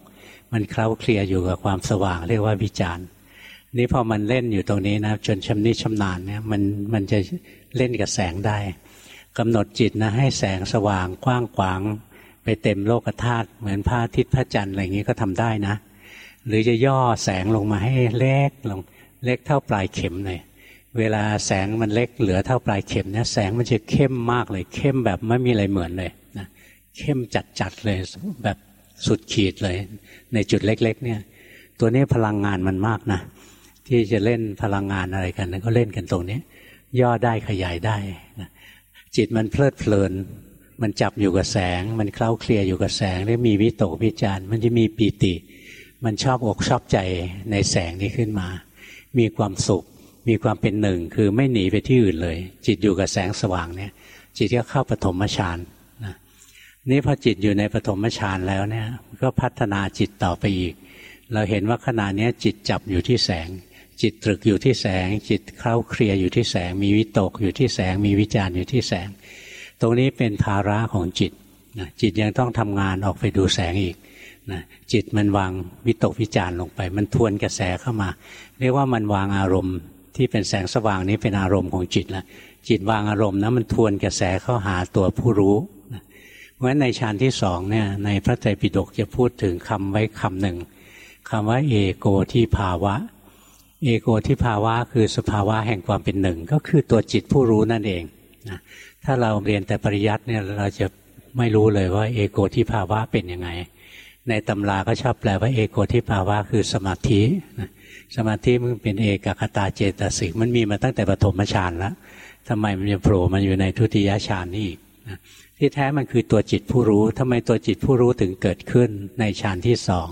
มันเคล้าเคลียอยู่กับความสว่าง เรียกว่าวิจารณ์นี่พอมันเล่นอยู่ตรงนี้นะจนชำนิชำนาญเนี่ยมันมันจะเล่นกับแสงได้กำหนดจิตนะให้แสงสว่างกว้างขวาง ไปเต็มโลกธาตุเหมือนพระอาทิตย์พระจันทร์อะไรอย่างนี้ก็ทำได้นะ หรือจะย่อแสงลงมาให้เล็กลงเล็กเท่าปลายเข็มเลย เวลาแสงมันเล็กเหลือเท่าปลายเข็มเนี่ยแสงมันจะเข้มมากเลย เข้มแบบไม่มีอะไรเหมือนเลยนะเข้มจัดๆเลยแบบสุดขีดเลย ในจุดเล็ก ๆ เนี่ย ตัวนี้พลังงานมันมากนะที่จะเล่นพลังงานอะไรกันก็เล่นกันตรงนี้ ย่อได้ขยายได้นะจิตมันเพลิดเพลิน มันจับอยู่กับแสง มันเคล้าเคลียอยู่กับแสงแล้วมีวิตกวิจารมันจะมีปีติ มันชอบอกชอบใจในแสงนี้ขึ้นมา มีความสุข มีความเป็นหนึ่งคือไม่หนีไปที่อื่นเลย จิตอยู่กับแสงสว่างเนี่ย จิตก็เข้าปฐมฌานนะนี่พอจิตอยู่ในปฐมฌานแล้วเนี่ยก็พัฒนาจิตต่อไปอีก เราเห็นว่าขณะนี้จิตจับอยู่ที่แสง จิตตรึกอยู่ที่แสง จิตเคล้าเคลียอยู่ที่แสง มีวิตกอยู่ที่แสง มีวิจารอยู่ที่แสง ตรงนี้เป็นภาระของจิตนะจิตยังต้องทำงานออกไปดูแสงอีกนะจิตมันวางวิตกวิจารลงไป มันทวนกระแสเข้ามา เรียกว่ามันวางอารมณ์ ที่เป็นแสงสว่างนี้เป็นอารมณ์ของจิตแล้วจิตวางอารมณ์นะมันทวนกระแสเข้าหาตัวผู้รู้เพราะฉะนั้นในฌานที่สองเนี่ยในพระไตรปิฎกจะพูดถึงคำไว้คำหนึ่งคำว่าเอโกที่ภาวะ เอโกที่ภาวะคือสภาวะแห่งความเป็นหนึ่ง ก็คือตัวจิตผู้รู้นั่นเองนะถ้าเราเรียนแต่ปริยัติเนี่ยเราจะไม่รู้เลยว่าเอโกทิภาวะเป็นยังไง ในตำราก็ชอบแปลว่าเอโกทิภาวะคือสมาธิ สมาธิมันเป็นเอกคตาเจตสิกมันมีมาตั้งแต่ปฐมฌานแล้วทำไมมันจะโผล่มาอยู่ในทุติยฌานนี่อีกที่แท้มันคือตัวจิตผู้รู้ทำไมตัวจิตผู้รู้ถึงเกิดขึ้นในฌานที่สอง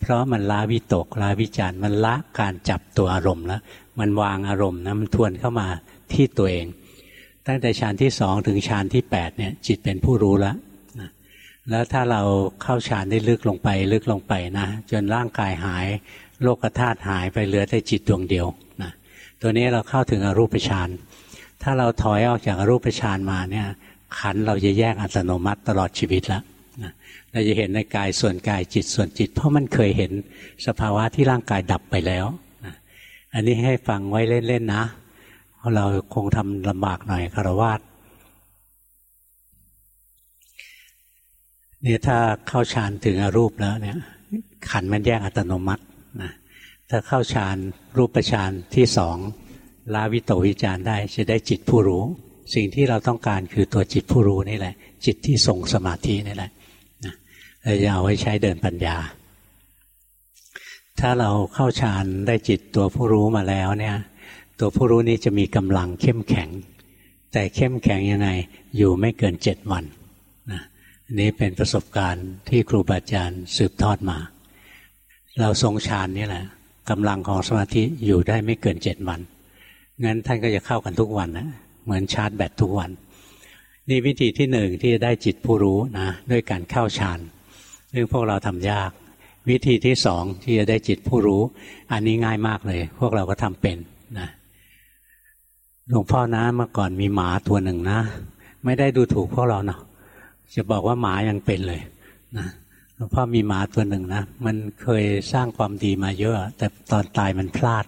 เพราะมันละวิตกละวิจารมันละการจับตัวอารมณ์แล้ว มันวางอารมณ์นะมันทวนเข้ามาที่ตัวเอง ตั้งแต่ฌานที่สองถึงฌานที่แปดเนี่ยจิตเป็นผู้รู้แล้วแล้วถ้าเราเข้าฌานได้ลึกลงไปลึกลงไปนะ จนร่างกายหาย โลกธาตุหายไปเหลือแต่จิตดวงเดียวนะตัวนี้เราเข้าถึงอรูปฌานถ้าเราถอยออกจากอรูปฌานมาเนี่ยขันเราจะแยกอัตโนมัติตลอดชีวิตแล้วนะเราจะเห็นในกายส่วนกายจิตส่วนจิต เพราะมันเคยเห็นสภาวะที่ร่างกายดับไปแล้วนะอันนี้ให้ฟังไว้เล่นๆนะเพราะเราคงทำลำบากหน่อยคารวาสนี่ถ้าเข้าฌานถึงอรูปแล้วเนี่ยขันมันแยกอัตโนมัติ นะถ้าเข้าฌานรูปฌานที่สองลาวิโตวิจารได้จะได้จิตผู้รู้ สิ่งที่เราต้องการคือตัวจิตผู้รู้นี่แหละ จิตที่ทรงสมาธินี่แหละนะเราจะเอาไว้ใช้เดินปัญญา ถ้าเราเข้าฌานได้จิตตัวผู้รู้มาแล้วเนี่ยตัวผู้รู้นี้จะมีกำลังเข้มแข็ง แต่เข้มแข็งยังไงอยู่ไม่เกินเจ็ดวันนะนี้เป็นประสบการณ์ที่ครูบาอาจารย์สืบทอดมา เราทรงฌานนี่แหละกำลังของสมาธิอยู่ได้ไม่เกินเจ็ดวันงั้นท่านก็จะเข้ากันทุกวันนะเหมือนชาร์จแบตทุกวัน นี่วิธีที่หนึ่งที่จะได้จิตผู้รู้นะด้วยการเข้าฌานซึ่งพวกเราทำยาก วิธีที่สองที่จะได้จิตผู้รู้ อันนี้ง่ายมากเลย พวกเราก็ทำเป็นนะหลวงพ่อนะเมื่อก่อนมีหมาตัวหนึ่งนะ ไม่ได้ดูถูกพวกเราเนาะจะบอกว่าหมายังเป็นเลยนะ หลวงพ่อมีหมาตัวหนึ่งนะ มันเคยสร้างความดีมาเยอะ แต่ตอนตายมันพลาด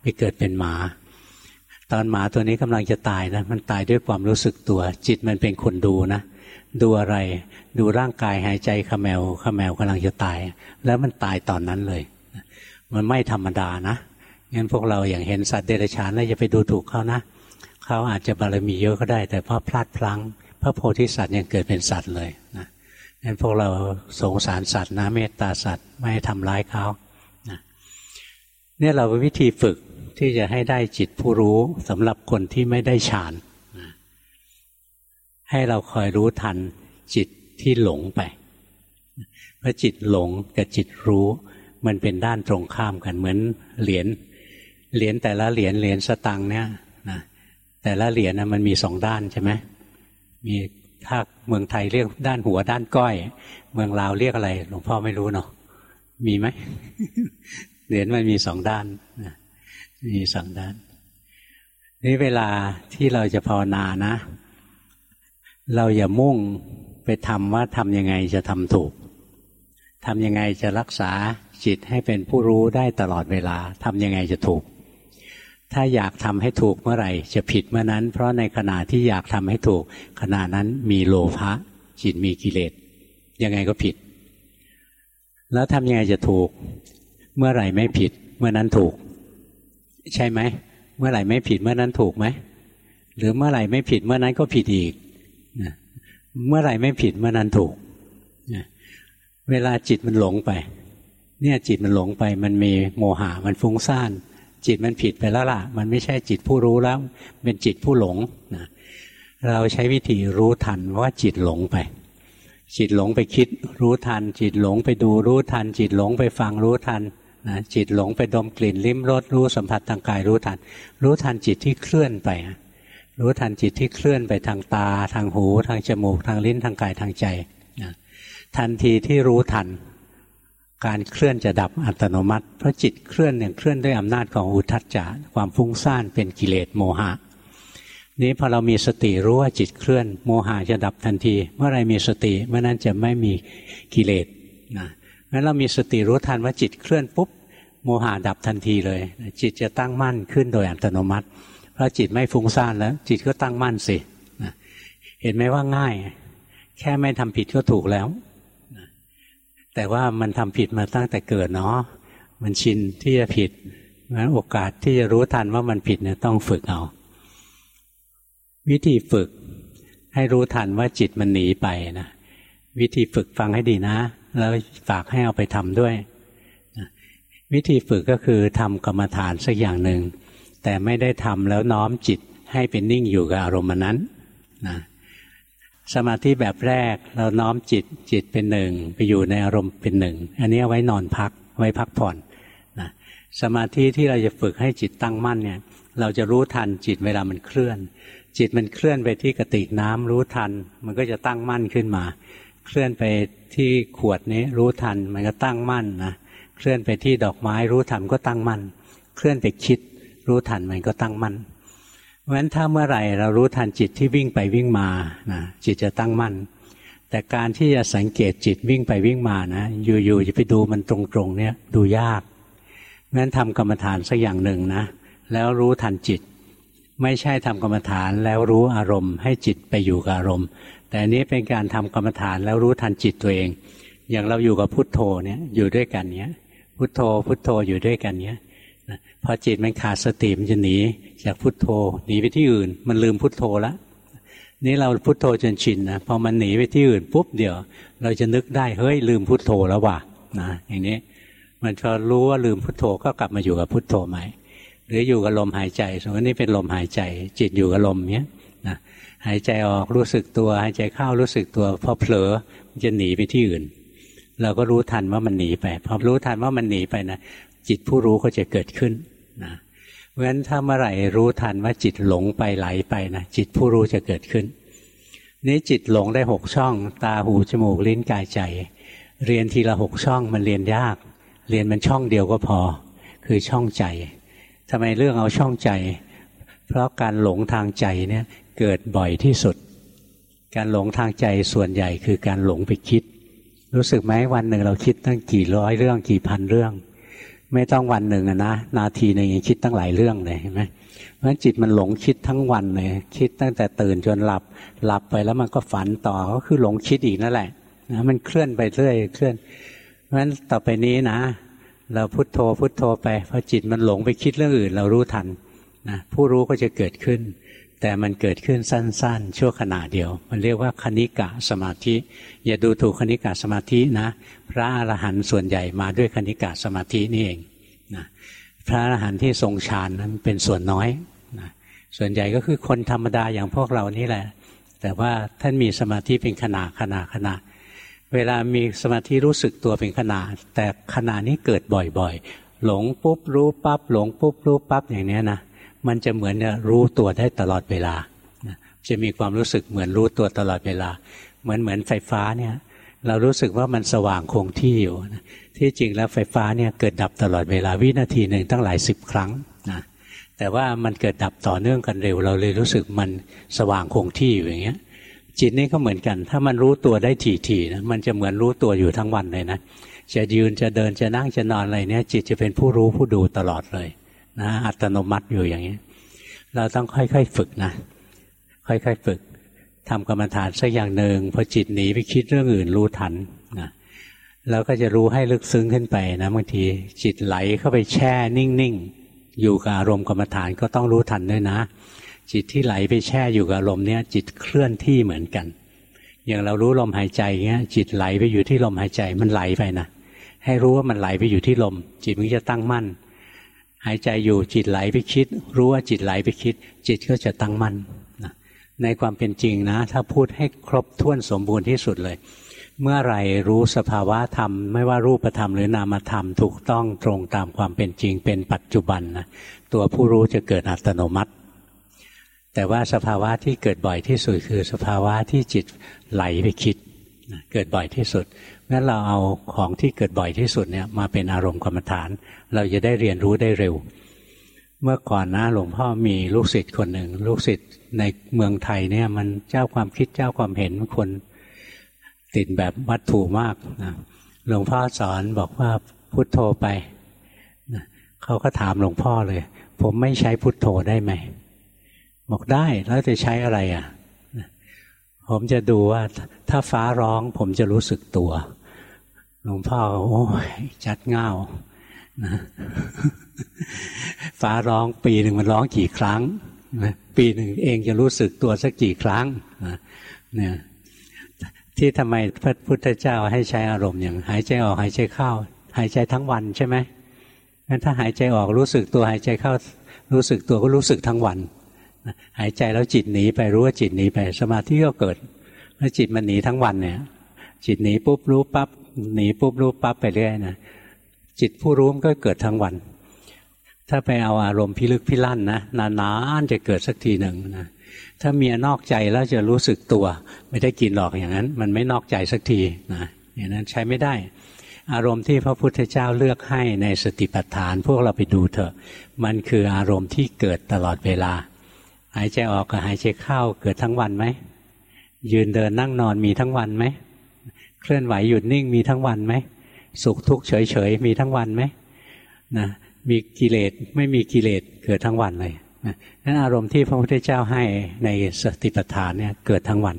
ไปเกิดเป็นหมา ตอนหมาตัวนี้กำลังจะตายนะมันตายด้วยความรู้สึกตัว จิตมันเป็นคนดูนะดูอะไร ดูร่างกายหายใจขมแมวขมแมวกำลังจะตาย แล้วมันตายตอนนั้นเลย มันไม่ธรรมดานะงั้นพวกเราอย่างเห็นสัตว์เดรัจฉานแล้วอย่าไปดูถูกเขานะเขาอาจจะบารมีเยอะก็ได้ แต่พราะพลาดพลั้ง พระโพธิสัตว์ยังเกิดเป็นสัตว์เลยนะ งั้นพวกเราสงสารสัตว์นะเมตตาสัตว์ไม่ทำร้ายเขานะเนี่ยเราเป็นวิธีฝึกที่จะให้ได้จิตผู้รู้สำหรับคนที่ไม่ได้ฌานให้เราคอยรู้ทันจิตที่หลงไปเพราะจิตหลงกับจิตรู้ มันเป็นด้านตรงข้ามกันเหมือนเหรียญเหรียญแต่ละเหรียญเหรียญสตังเนี่ยนะแต่ละเหรียญนะมันมีสองด้านใช่ไหมมี ถ้าเมืองไทยเรียกด้านหัวด้านก้อย เมืองลาวเรียกอะไร หลวงพ่อไม่รู้เนาะมีไหมเหรียญมันมีสองด้านมีสองด้าน นี่เวลาที่เราจะภาวนานะ เราอย่ามุ่งไปทำว่าทำยังไงจะทำถูกทำยังไงจะรักษาจิตให้เป็นผู้รู้ได้ตลอดเวลาทำยังไงจะถูก ถ้าอยากทำให้ถูกเมื่อไหร่ จะผิดเมื่อนั้น เพราะในขณะที่อยากทำให้ถูก ขณะนั้นมีโลภะจิตมีกิเลสยังไงก็ผิด แล้วทำยังไงจะถูก เมื่อไหร่ไม่ผิด เมื่อนั้นถูก ใช่ไหมเมื่อไหร่ไม่ผิดเมื่อนั้นถูกไหมหรือเมื่อไหร่ไม่ผิดเมื่อนั้นก็ผิดอีกเมื่อไหร่ไม่ผิดเมื่อนั้นถูกเวลาจิตมันหลงไป เนี่ยจิตมันหลงไป มันมีโมหะมันฟุ้งซ่าน จิตมันผิดไปแล้วล่ะ มันไม่ใช่จิตผู้รู้แล้ว เป็นจิตผู้หลงนะเราใช้วิธีรู้ทันว่าจิตหลงไป จิตหลงไปคิดรู้ทัน จิตหลงไปดูรู้ทัน จิตหลงไปฟังรู้ทันนะจิตหลงไปดมกลิ่นลิ้มรสรู้สัมผัสทางกายรู้ทัน รู้ทันจิตที่เคลื่อนไป รู้ทันจิตที่เคลื่อนไปทางตา ทางหู ทางจมูก ทางลิ้นทางกายทางใจนะทันทีที่รู้ทัน การเคลื่อนจะดับอัตโนมัติ เพราะจิตเคลื่อนเนี่ยเคลื่อนด้วยอำนาจของอุทัจจะความฟุ้งซ่านเป็นกิเลสโมหะ นี้พอเรามีสติรู้ว่าจิตเคลื่อน โมหะจะดับทันที เมื่อไรมีสติเมื่อนั้นจะไม่มีกิเลสนะงั้นเรามีสติรู้ทันว่าจิตเคลื่อนปุ๊บโมหะดับทันทีเลย จิตจะตั้งมั่นขึ้นโดยอัตโนมัติ เพราะจิตไม่ฟุ้งซ่านแล้ว จิตก็ตั้งมั่นสิเห็นไหมว่าง่าย แค่ไม่ทำผิดก็ถูกแล้ว แต่ว่ามันทำผิดมาตั้งแต่เกิดเนาะมันชินที่จะผิดงั้นโอกาสที่จะรู้ทันว่ามันผิดเนี่ยต้องฝึกเอา วิธีฝึกให้รู้ทันว่าจิตมันหนีไปนะวิธีฝึกฟังให้ดีนะ แล้วฝากให้เอาไปทำด้วย วิธีฝึกก็คือทำกรรมฐานสักอย่างหนึ่งแต่ไม่ได้ทำแล้วน้อมจิตให้เป็นนิ่งอยู่กับอารมณ์นั้นนะ สมาธิแบบแรกเราน้อมจิตจิตเป็นหนึ่ง ไปอยู่ในอารมณ์เป็นหนึ่ง อันนี้ไว้นอนพักไว้พักผ่อนนะสมาธิที่เราจะฝึกให้จิตตั้งมั่นเนี่ย เราจะรู้ทันจิตเวลามันเคลื่อน จิตมันเคลื่อนไปที่กระติกน้ำรู้ทัน มันก็จะตั้งมั่นขึ้นมา เคลื่อนไปที่ขวดนี้รู้ทันมันก็ตั้งมั่นนะเคลื่อนไปที่ดอกไม้รู้ทันก็ตั้งมั่น เคลื่อนไปคิด รู้ทันมันก็ตั้งมั่น ราะฉะนั้นถ้าเมื่อไหร่เรารู้ทันจิตที่วิ่งไปวิ่งมานะจิตจะตั้งมั่น แต่การที่จะสังเกตจิตวิ่งไปวิ่งมานะ อยู่ๆจะไปดูมันตรงๆเนี่ยดูยากงั้นทำกรรมฐานสักอย่างหนึ่งนะ แล้วรู้ทันจิต ไม่ใช่ทำกรรมฐานแล้วรู้อารมณ์ ให้จิตไปอยู่กับอารมณ์ แต่อันนี้เป็นการทำกรรมฐานแล้วรู้ทันจิตตัวเอง อย่างเราอยู่กับพุทโธเนี่ยอยู่ด้วยกันเนี้ยพุทโธพุทโธอยู่ด้วยกันเนี้ยพอจิตมันขาดสติมันจะหนี จากพุทโธหนีไปที่อื่น มันลืมพุทโธแล้วนี่เราพุทโธจนชินนะพอมันหนีไปที่อื่นปุ๊บเดี๋ยว เราจะนึกได้เฮ้ยลืมพุทโธแล้วว่ะนะอย่างนี้มันพอรู้ว่าลืมพุทโธก็กลับมาอยู่กับพุทโธใหม่หรืออยู่กับลมหายใจ สมมตินี่เป็นลมหายใจ จิตอยู่กับลมเนี้ยนะหายใจออกรู้สึกตัว หายใจเข้ารู้สึกตัวพอเผลอมันจะหนีไปที่อื่น เราก็รู้ทันว่ามันหนีไปพอรู้ทันว่ามันหนีไปนะจิตผู้รู้ก็จะเกิดขึ้นนะ ราะฉะนั้นถ้าเมื่อไหร่รู้ทันว่าจิตหลงไปไหลไปนะจิตผู้รู้จะเกิดขึ้น นี้จิตหลงได้หกช่อง ตาหูจมูกลิ้นกายใจ เรียนทีละหกช่องมันเรียนยาก เรียนมันช่องเดียวก็พอ คือช่องใจทำไมเรื่องเอาช่องใจ เพราะการหลงทางใจเนี่ยเกิดบ่อยที่สุด การหลงทางใจส่วนใหญ่คือการหลงไปคิด รู้สึกไหมวันหนึ่งเราคิดตั้งกี่ร้อยเรื่องกี่พันเรื่อง ไม่ต้องวันหนึ่งนะนาทีหนึ่งยังคิดตั้งหลายเรื่องเลยเห็นไหมเพราะฉะนั้นจิตมันหลงคิดทั้งวันเลยคิดตั้งแต่ตื่นจนหลับ หลับไปแล้วมันก็ฝันต่อก็คือหลงคิดอีกนั่นแหละนะมันเคลื่อนไปเรื่อยเคลื่อนเพราะฉะนั้นต่อไปนี้นะ เราพุโทโธพุโทโธไปพอจิตมันหลงไปคิดเรื่องอื่น เรารู้ทันนะผู้รู้ก็จะเกิดขึ้น แต่มันเกิดขึ้นสั้น ๆ ชั่วขณะเดียว มันเรียกว่าคณิกะสมาธิ อย่าดูถูกคณิกะสมาธินะ พระอรหันต์ส่วนใหญ่มาด้วยคณิกาสมาธินี่เองนะพระอรหันต์ที่ทรงฌานนั้นเป็นส่วนน้อยนะส่วนใหญ่ก็คือคนธรรมดาอย่างพวกเรานี่แหละ แต่ว่าท่านมีสมาธิเป็นขณะขณะขณะเวลามีสมาธิรู้สึกตัวเป็นขณะแต่ขณะนี้เกิดบ่อยๆ หลงปุ๊บรู้ปั๊บหลงปุ๊บรู้ปั๊บอย่างนี้นะ มันจะเหมือนรู้ตัวได้ตลอดเวลา จะมีความรู้สึกเหมือนรู้ตัวตลอดเวลา เหมือนเหมือนไฟฟ้าเนี่ย เรารู้สึกว่ามันสว่างคงที่อยู่ ที่จริงแล้วไฟฟ้าเนี่ยเกิดดับตลอดเวลาวินาทีหนึ่งตั้งหลายสิบครั้งนะแต่ว่ามันเกิดดับต่อเนื่องกันเร็ว เราเลยรู้สึกมันสว่างคงที่อยู่อย่างเงี้ย จิตนี่ก็เหมือนกัน ถ้ามันรู้ตัวได้ถี่ๆนะมันจะเหมือนรู้ตัวอยู่ทั้งวันเลยนะจะยืนจะเดินจะนั่งจะนอนอะไรเนี่ยจิตจะเป็นผู้รู้ผู้ดูตลอดเลย นะอัตโนมัติอยู่อย่างนี้ เราต้องค่อยๆฝึกนะ ค่อยๆฝึกทำกรรมฐานสักอย่างหนึ่งพอจิตหนีไปคิดเรื่องอื่นรู้ทันนะเราก็จะรู้ให้ลึกซึ้งขึ้นไปนะบางทีจิตไหลเข้าไปแช่นิ่งๆอยู่กับอารมณ์กรรมฐานก็ต้องรู้ทันด้วยนะ จิตที่ไหลไปแช่อยู่กับอารมณ์เนี้ยจิตเคลื่อนที่เหมือนกัน อย่างเรารู้ลมหายใจเงี้ยจิตไหลไปอยู่ที่ลมหายใจมันไหลไปนะให้รู้ว่ามันไหลไปอยู่ที่ลม จิตมันจะตั้งมั่น หายใจอยู่จิตไหลไปคิด รู้ว่าจิตไหลไปคิด จิตก็จะตั้งมั่นในความเป็นจริงนะ ถ้าพูดให้ครบถ้วนสมบูรณ์ที่สุดเลย เมื่อไรรู้สภาวะธรรม ไม่ว่ารูปธรรมหรือนามธรรมถูกต้องตรงตามความเป็นจริงเป็นปัจจุบันนะตัวผู้รู้จะเกิดอัตโนมัติ แต่ว่าสภาวะที่เกิดบ่อยที่สุดคือสภาวะที่จิตไหลไปคิดเกิดบ่อยที่สุด งั้นเราเอาของที่เกิดบ่อยที่สุดเนี่ยมาเป็นอารมณ์กรรมฐาน เราจะได้เรียนรู้ได้เร็ว เมื่อก่อนนะหลวงพ่อมีลูกศิษย์คนหนึ่งลูกศิษย์ในเมืองไทยเนี่ย มันเจ้าความคิดเจ้าความเห็นคนติดแบบวัตถุมากนะหลวงพ่อสอนบอกว่าพุทโธไปนะเขาก็ถามหลวงพ่อเลย ผมไม่ใช้พุทโธได้ไหมบอกได้แล้วจะใช้อะไรอะผมจะดูว่าถ้าฟ้าร้องผมจะรู้สึกตัว ลวงพ่อโอ้ยจัดเง่านะฟ้าร้องปีหนึ่งมันร้องกี่ครั้งปีหนึ่งเองจะรู้สึกตัวสักกี่ครั้งเนี่ยที่ทำไมพระพุทธเจ้าให้ใช้อารมณ์อย่างหายใจออกหายใจเข้า หายใจทั้งวันใช่ไหมงั้นถ้าหายใจออกรู้สึกตัวหายใจเข้า รู้สึกตัวก็รู้สึกทั้งวัน หายใจแล้วจิตหนีไปรู้ว่าจิตหนีไปสมาธิก็เกิดถ้าจิตมันหนีทั้งวันเนี่ย จิตหนีปุ๊บรู้ปั๊บ หนีปุ๊บรู้ปั๊บไปเรื่อยนะจิตผู้รู้มันก็เกิดทั้งวัน ถ้าไปเอาอารมณ์พิลึกพิลั่นนะนานๆจะเกิดสักทีหนึ่งนะถ้าเมียนอกใจแล้วจะรู้สึกตัว ไม่ได้กินหรอกอย่างนั้น มันไม่นอกใจสักทีนะอย่างนั้นใช้ไม่ได้ อารมณ์ที่พระพุทธเจ้าเลือกให้ในสติปัฏฐาน พวกเราไปดูเถอะ มันคืออารมณ์ที่เกิดตลอดเวลา หายใจออกกับหายใจเข้าเกิดทั้งวันไหมยืนเดินนั่งนอนมีทั้งวันไหม ลื่อนไหวหยุดนิ่งมีทั้งวันไหมสุขทุกข์เฉยเฉยมีทั้งวันไหมนะมีกิเลสไม่มีกิเลสเกิดทั้งวันเลยนั้นอารมณ์ที่พระพุทธเจ้าให้ในสติปัฏฐานเนี่ยเกิดทั้งวัน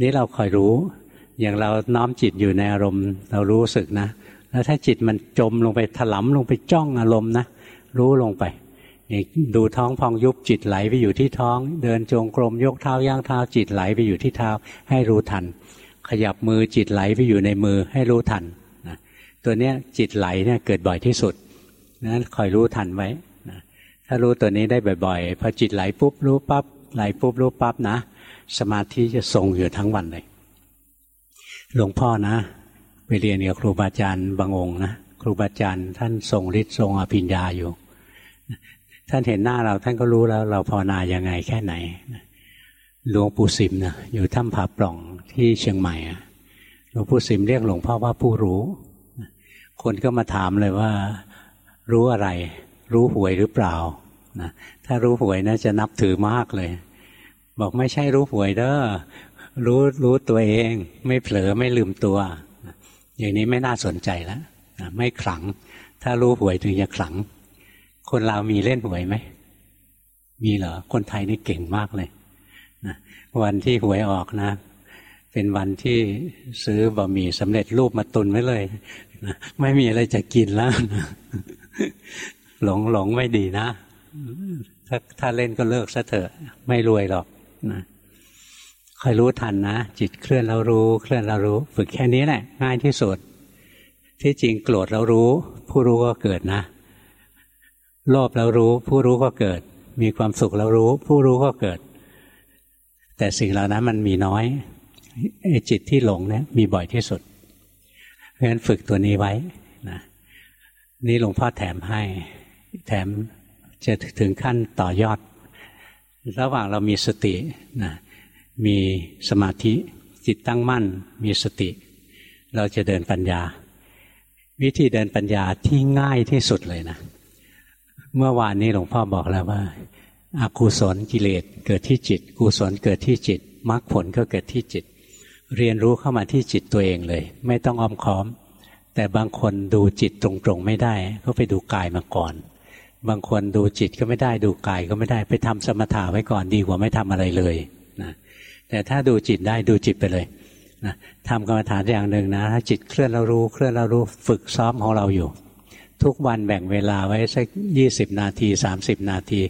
นี้เราคอยรู้ อย่างเราน้อมจิตอยู่ในอารมณ์เรารู้สึกนะ แล้วถ้าจิตมันจมลงไปถลำลงไปจ้องอารมณ์นะรู้ลงไปดูท้องพองยุบจิตไหลไปอยู่ที่ท้อง เดินจงกรมยกเท้าย่างเท้าจิตไหลไปอยู่ที่เท้าให้รู้ทัน ขยับมือจิตไหลไปอยู่ในมือให้รู้ทันนะตัวเนี้ยจิตไหลเนี่ยเกิดบ่อยที่สุดนั้นคอยรู้ทันไว้นะถ้ารู้ตัวนี้ได้บ่อยๆพอจิตไหลปุ๊บรู้ปั๊บไหลปุ๊บรู้ปั๊บนะ สมาธิจะทรงอยู่ทั้งวันเลยหลวงพ่อนะ ไปเรียนกับครูบาอาจารย์บางองค์นะครูบาอาจารย์ท่านทรงฤทธิ์ทรงอภิญญาอยู่ ท่านเห็นหน้าเราท่านก็รู้แล้ว เราภาวนายังไงแค่ไหน หลวงปู่สิมนะอยู่ถ้ำผาปล่องที่เชียงใหม่หลวงปู่สิมเรียกหลวงพ่อว่าผู้รู้ คนก็มาถามเลยว่า รู้อะไร รู้หวยหรือเปล่านะถ้ารู้หวยนะจะนับถือมากเลย บอกไม่ใช่รู้หวยเด้อรู้รู้ตัวเอง ไม่เผลอไม่ลืมตัว อย่างนี้ไม่น่าสนใจแล้วไม่ขลัง ถ้ารู้หวยถึงจะขลัง คนเรามีเล่นหวยไหมมีเหรอคนไทยนี่เก่งมากเลย วันที่หวยออกนะ เป็นวันที่ซื้อบะหมี่สำเร็จรูปมาตุนไว้เลยนะไม่มีอะไรจะกินแล้วนะหลงหลงไม่ดีนะ ถ้าถ้าเล่นก็เลิกซะเถอะไม่รวยหรอกนะคอยรู้ทันนะ จิตเคลื่อนเรารู้ เคลื่อนเรารู้ ฝึกแค่นี้แหละ ง่ายที่สุด ที่จริงโกรธเรารู้ ผู้รู้ก็เกิดนะโลภแล้วรู้ ผู้รู้ก็เกิด มีความสุขแล้วรู้ ผู้รู้ก็เกิด แต่สิ่งเหล่านั้นมันมีน้อยจิตที่หลงเนี่ยมีบ่อยที่สุด เพราะฉะนั้นฝึกตัวนี้ไว้นะนี่หลวงพ่อแถมให้ แถมจะถึงขั้นต่อยอด ระหว่างเรามีสตินะมีสมาธิจิตตั้งมั่น มีสติ เราจะเดินปัญญา วิธีเดินปัญญาที่ง่ายที่สุดเลยนะ เมื่อวานนี้หลวงพ่อบอกแล้วว่า อกุศลกิเลสเกิดที่จิต กุศลเกิดที่จิตมรรคผลก็เกิดที่จิต เรียนรู้เข้ามาที่จิตตัวเองเลย ไม่ต้องอ้อมค้อม แต่บางคนดูจิตตรงๆไม่ได้ ก็ไปดูกายมาก่อน บางคนดูจิตก็ไม่ได้ดูกายก็ไม่ได้ไปทำสมถะไว้ก่อนดีกว่าไม่ทำอะไรเลยนะแต่ถ้าดูจิตได้ดูจิตไปเลยนะทำกรรมฐานอย่างหนึ่งนะถ้าจิตเคลื่อนเรารู้เคลื่อนเรารู้ฝึกซ้อมของเราอยู่ ทุกวันแบ่งเวลาไว้สักยี่สิบนาทีสามสิบนาที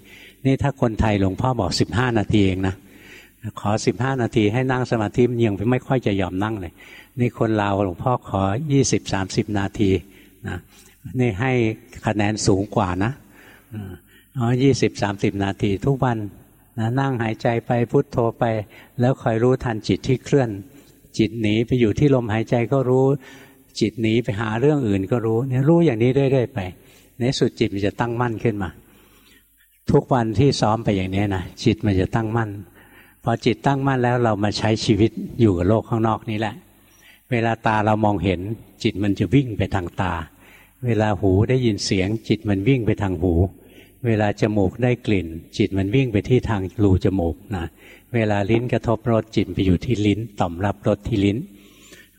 นี่ถ้าคนไทยหลวงพ่อบอกสิบห้านาทีเองนะขอสิบห้านาทีให้นั่งสมาธิมันยังไม่ค่อยจะยอมนั่งเลยนี่คนลาวหลวงพ่อขอยี่สิบสามสิบนาทีนะนี่ให้คะแนนสูงกว่านะอ๋อยี่สิบสามสิบนาทีทุกวันนะนั่งหายใจไปพุทโธไป แล้วคอยรู้ทันจิตที่เคลื่อน จิตหนีไปอยู่ที่ลมหายใจก็รู้ จิตหนีไปหาเรื่องอื่นก็รู้เนี่ยรู้อย่างนี้เรื่อยๆไป ในสุดจิตมันจะตั้งมั่นขึ้นมา ทุกวันที่ซ้อมไปอย่างนี้นะจิตมันจะตั้งมั่น พอจิตตั้งมั่นแล้วเรามาใช้ชีวิตอยู่กับโลกข้างนอกนี้แหละ เวลาตาเรามองเห็น จิตมันจะวิ่งไปทางตา เวลาหูได้ยินเสียง จิตมันวิ่งไปทางหู เวลาจมูกได้กลิ่น จิตมันวิ่งไปที่ทางรูจมูกนะเวลาลิ้นกระทบรสจิตไปอยู่ที่ลิ้น ต่อมรับรสที่ลิ้น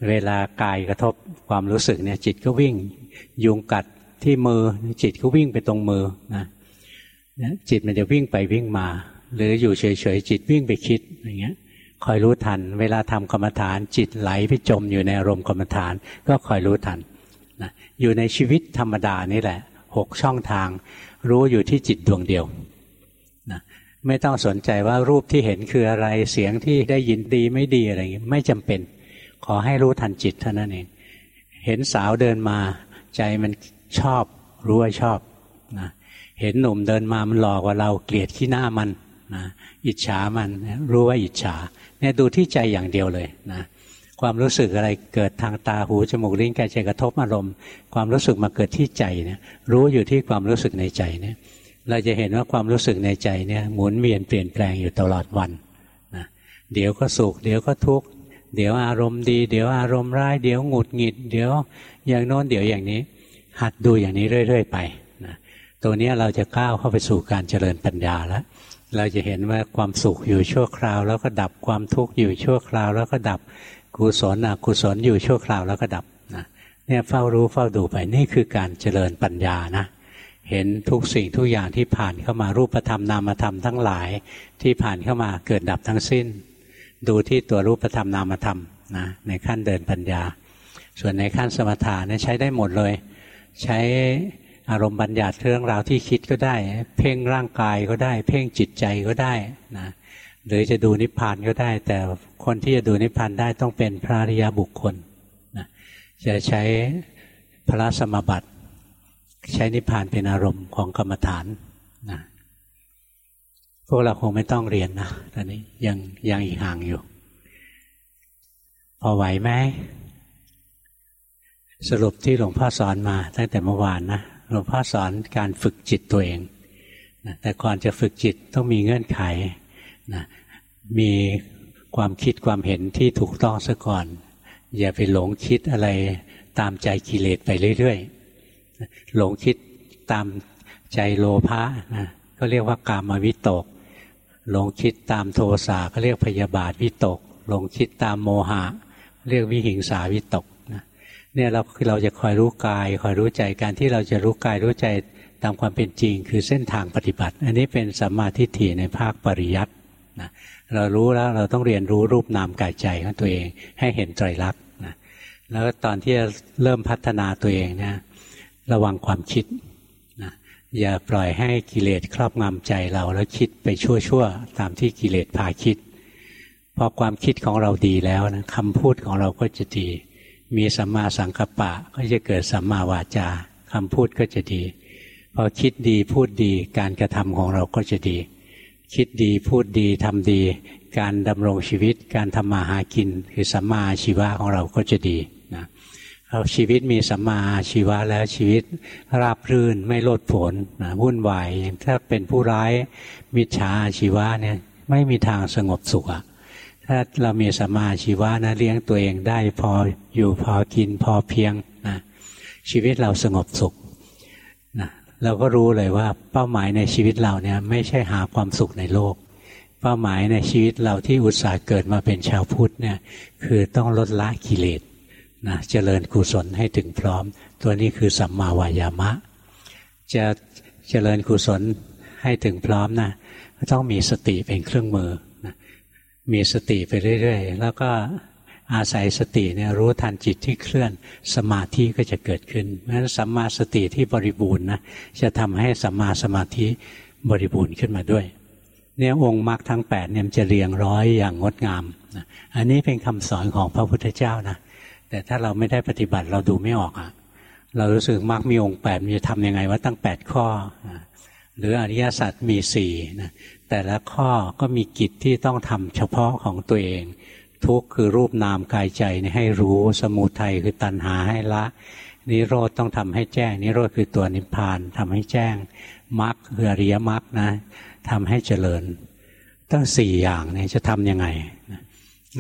เวลากายกระทบความรู้สึกเนี่ยจิตก็วิ่งยุงกัดที่มือจิตก็วิ่งไปตรงมือนะ จิตมันจะวิ่งไปวิ่งมา หรืออยู่เฉยๆจิตวิ่งไปคิดอย่างเงี้ยคอยรู้ทัน เวลาทำกรรมฐาน จิตไหลไปจมอยู่ในอารมณ์กรรมฐาน ก็คอยรู้ทันนะอยู่ในชีวิตธรรมดานี่แหละหกช่องทาง รู้อยู่ที่จิตดวงเดียวนะไม่ต้องสนใจว่ารูปที่เห็นคืออะไรเสียงที่ได้ยินดีไม่ดีอะไรอย่างเงี้ยไม่จำเป็น ขอให้รู้ทันจิตเท่านั้นเอง เห็นสาวเดินมา ใจมันชอบรู้ว่าชอบนะ เห็นหนุ่มเดินมามันหลอกว่าเราเกลียดขี้หน้ามันนะอิจฉามันรู้ว่าอิจฉาเนี่ยดูที่ใจอย่างเดียวเลยนะความรู้สึกอะไรเกิดทางตาหูจมูกลิ้นกายใจกระทบอารมณ์ ความรู้สึกมาเกิดที่ใจเนี่ยรู้อยู่ที่ความรู้สึกในใจเนี่ยเราจะเห็นว่าความรู้สึกในใจเนี่ยหมุนเวียนเปลี่ยนแปลงอยู่ตลอดวันนะเดี๋ยวก็สุขเดี๋ยวก็ทุกข์เดี๋ยวอารมณ์ดี เดี๋ยวอารมณ์ร้ายเดี๋ยวหงุดหงิด เดี๋ยวอย่างโน้นเดี๋ยวอย่างนี้ หัดดูอย่างนี้เรื่อย ๆ ไป ตัวนี้เราจะก้าวเข้าไปสู่การเจริญปัญญาแล้ว เราจะเห็นว่าความสุขอยู่ชั่วคราว แล้วก็ดับความทุกข์อยู่ชั่วคราว แล้วก็ดับกุศลอกุศลอยู่ชั่วคราวแล้วก็ดับนะเนี่ยเฝ้ารู้เฝ้าดูไปนี่คือการเจริญปัญญานะเห็นทุกสิ่งทุกอย่างที่ผ่านเข้ามารูปธรรมนามธรรมทั้งหลายที่ผ่านเข้ามาเกิดดับทั้งสิ้น ดูที่ตัวรูปธรรมนามธรรมนะในขั้นเดินปัญญา ส่วนในขั้นสมถะเนี่ยใช้ได้หมดเลย ใช้ อารมณ์บัญญัติเรื่องราวที่คิดก็ได้ เพ่งร่างกายก็ได้ เพ่งจิตใจก็ได้นะหรือจะดูนิพพานก็ได้ แต่คนที่จะดูนิพพานได้ต้องเป็นพระริยบุคคลนะจะใช้พระสมบัติ ใช้นิพพานเป็นอารมณ์ของกรรมฐานนะพวกเราคงไม่ต้องเรียนนะตอนนี้ยังยังอีกห่างอยู่ พอไหวไหมสรุปที่หลวงพ่อสอนมาตั้งแต่เมื่อวานนะ หลวงพ่อสอนการฝึกจิตตัวเองนะแต่ก่อนจะฝึกจิตต้องมีเงื่อนไขนะมีความคิดความเห็นที่ถูกต้องซะก่อน อย่าไปหลงคิดอะไรตามใจกิเลสไปเรื่อยๆ หลงคิดตามใจโลภะนะก็เรียกว่ากามวิตก หลงคิดตามโทสะก็เรียกพยาบาทวิตก หลงคิดตามโมหะ เรียกวิหิงสาวิตก เนี่ยเราเราจะคอยรู้กาย คอยรู้ใจการที่เราจะรู้กายรู้ใจตามความเป็นจริง คือเส้นทางปฏิบัติ อันนี้เป็นสัมมาทิฏฐิในภาคปริยัตินะเรารู้แล้วเราต้องเรียนรู้รูปนามกายใจของตัวเองให้เห็นไตรลักษณ์นะแล้วตอนที่จะเริ่มพัฒนาตัวเองเนี่ยระวังความคิดนะอย่าปล่อยให้กิเลสครอบงำใจเราแล้วคิดไปชั่วๆตามที่กิเลสพาคิดพอความคิดของเราดีแล้วนะคำพูดของเราก็จะดี มีสัมมาสังกัปปะก็จะเกิดสัมมาวาจาคำพูดก็จะดีพอคิดดีพูดดีการกระทำของเราก็จะดี คิดดีพูดดีทำดี การดำรงชีวิตการทำมาหากิน คือสัมมาชีวะของเราก็จะดีนะเราชีวิตมีสัมมาชีวะแล้วชีวิตราบรื่นไม่โลดโผนนะวุ่นวายถ้าเป็นผู้ร้ายมิจฉาชีวะเนี่ยไม่มีทางสงบสุขอะ ถ้าเรามีสัมมาชีวะนะเลี้ยงตัวเองได้พออยู่พอกินพอเพียงนะชีวิตเราสงบสุขเราก็รู้เลยว่าเป้าหมายในชีวิตเราเนี่ยไม่ใช่หาความสุขในโลก เป้าหมายในชีวิตเราที่อุตส่าห์เกิดมาเป็นชาวพุทธเนี่ยคือต้องลดละกิเลสนะเจริญกุศลให้ถึงพร้อม ตัวนี้คือสัมมาวายามะ จะเจริญกุศลให้ถึงพร้อมนะต้องมีสติเป็นเครื่องมือ มีสติไปเรื่อยๆ แล้วก็อาศัยสติเนี่ยรู้ทันจิตที่เคลื่อนสมาธิก็จะเกิดขึ้นเพราะฉะนั้นสัมมาสติที่บริบูรณ์นะจะทำให้สัมมาสมาธิบริบูรณ์ขึ้นมาด้วย เนี่ยองค์มรรคทั้ง8เนี่ยจะเรียงร้อยอย่างงดงามนะอันนี้เป็นคำสอนของพระพุทธเจ้านะแต่ถ้าเราไม่ได้ปฏิบัติเราดูไม่ออกอะ่ะเรารู้สึกมรรคมีองค์แปดมีทำยังไงว่าตั้งแปดข้อ หรืออริยสัจมีสี่นะ แต่ละข้อก็มีกิจที่ต้องทำเฉพาะของตัวเอง ทุกคือรูปนามกายใจนี่ให้รู้สมุทัยคือตัณหาให้ละ นิโรธต้องทำให้แจ้ง นิโรธคือตัวนิพพานทำให้แจ้งมรรคคืออริยมรรคนะทำให้เจริญ ตั้งสี่อย่างเนี่ยจะทำยังไง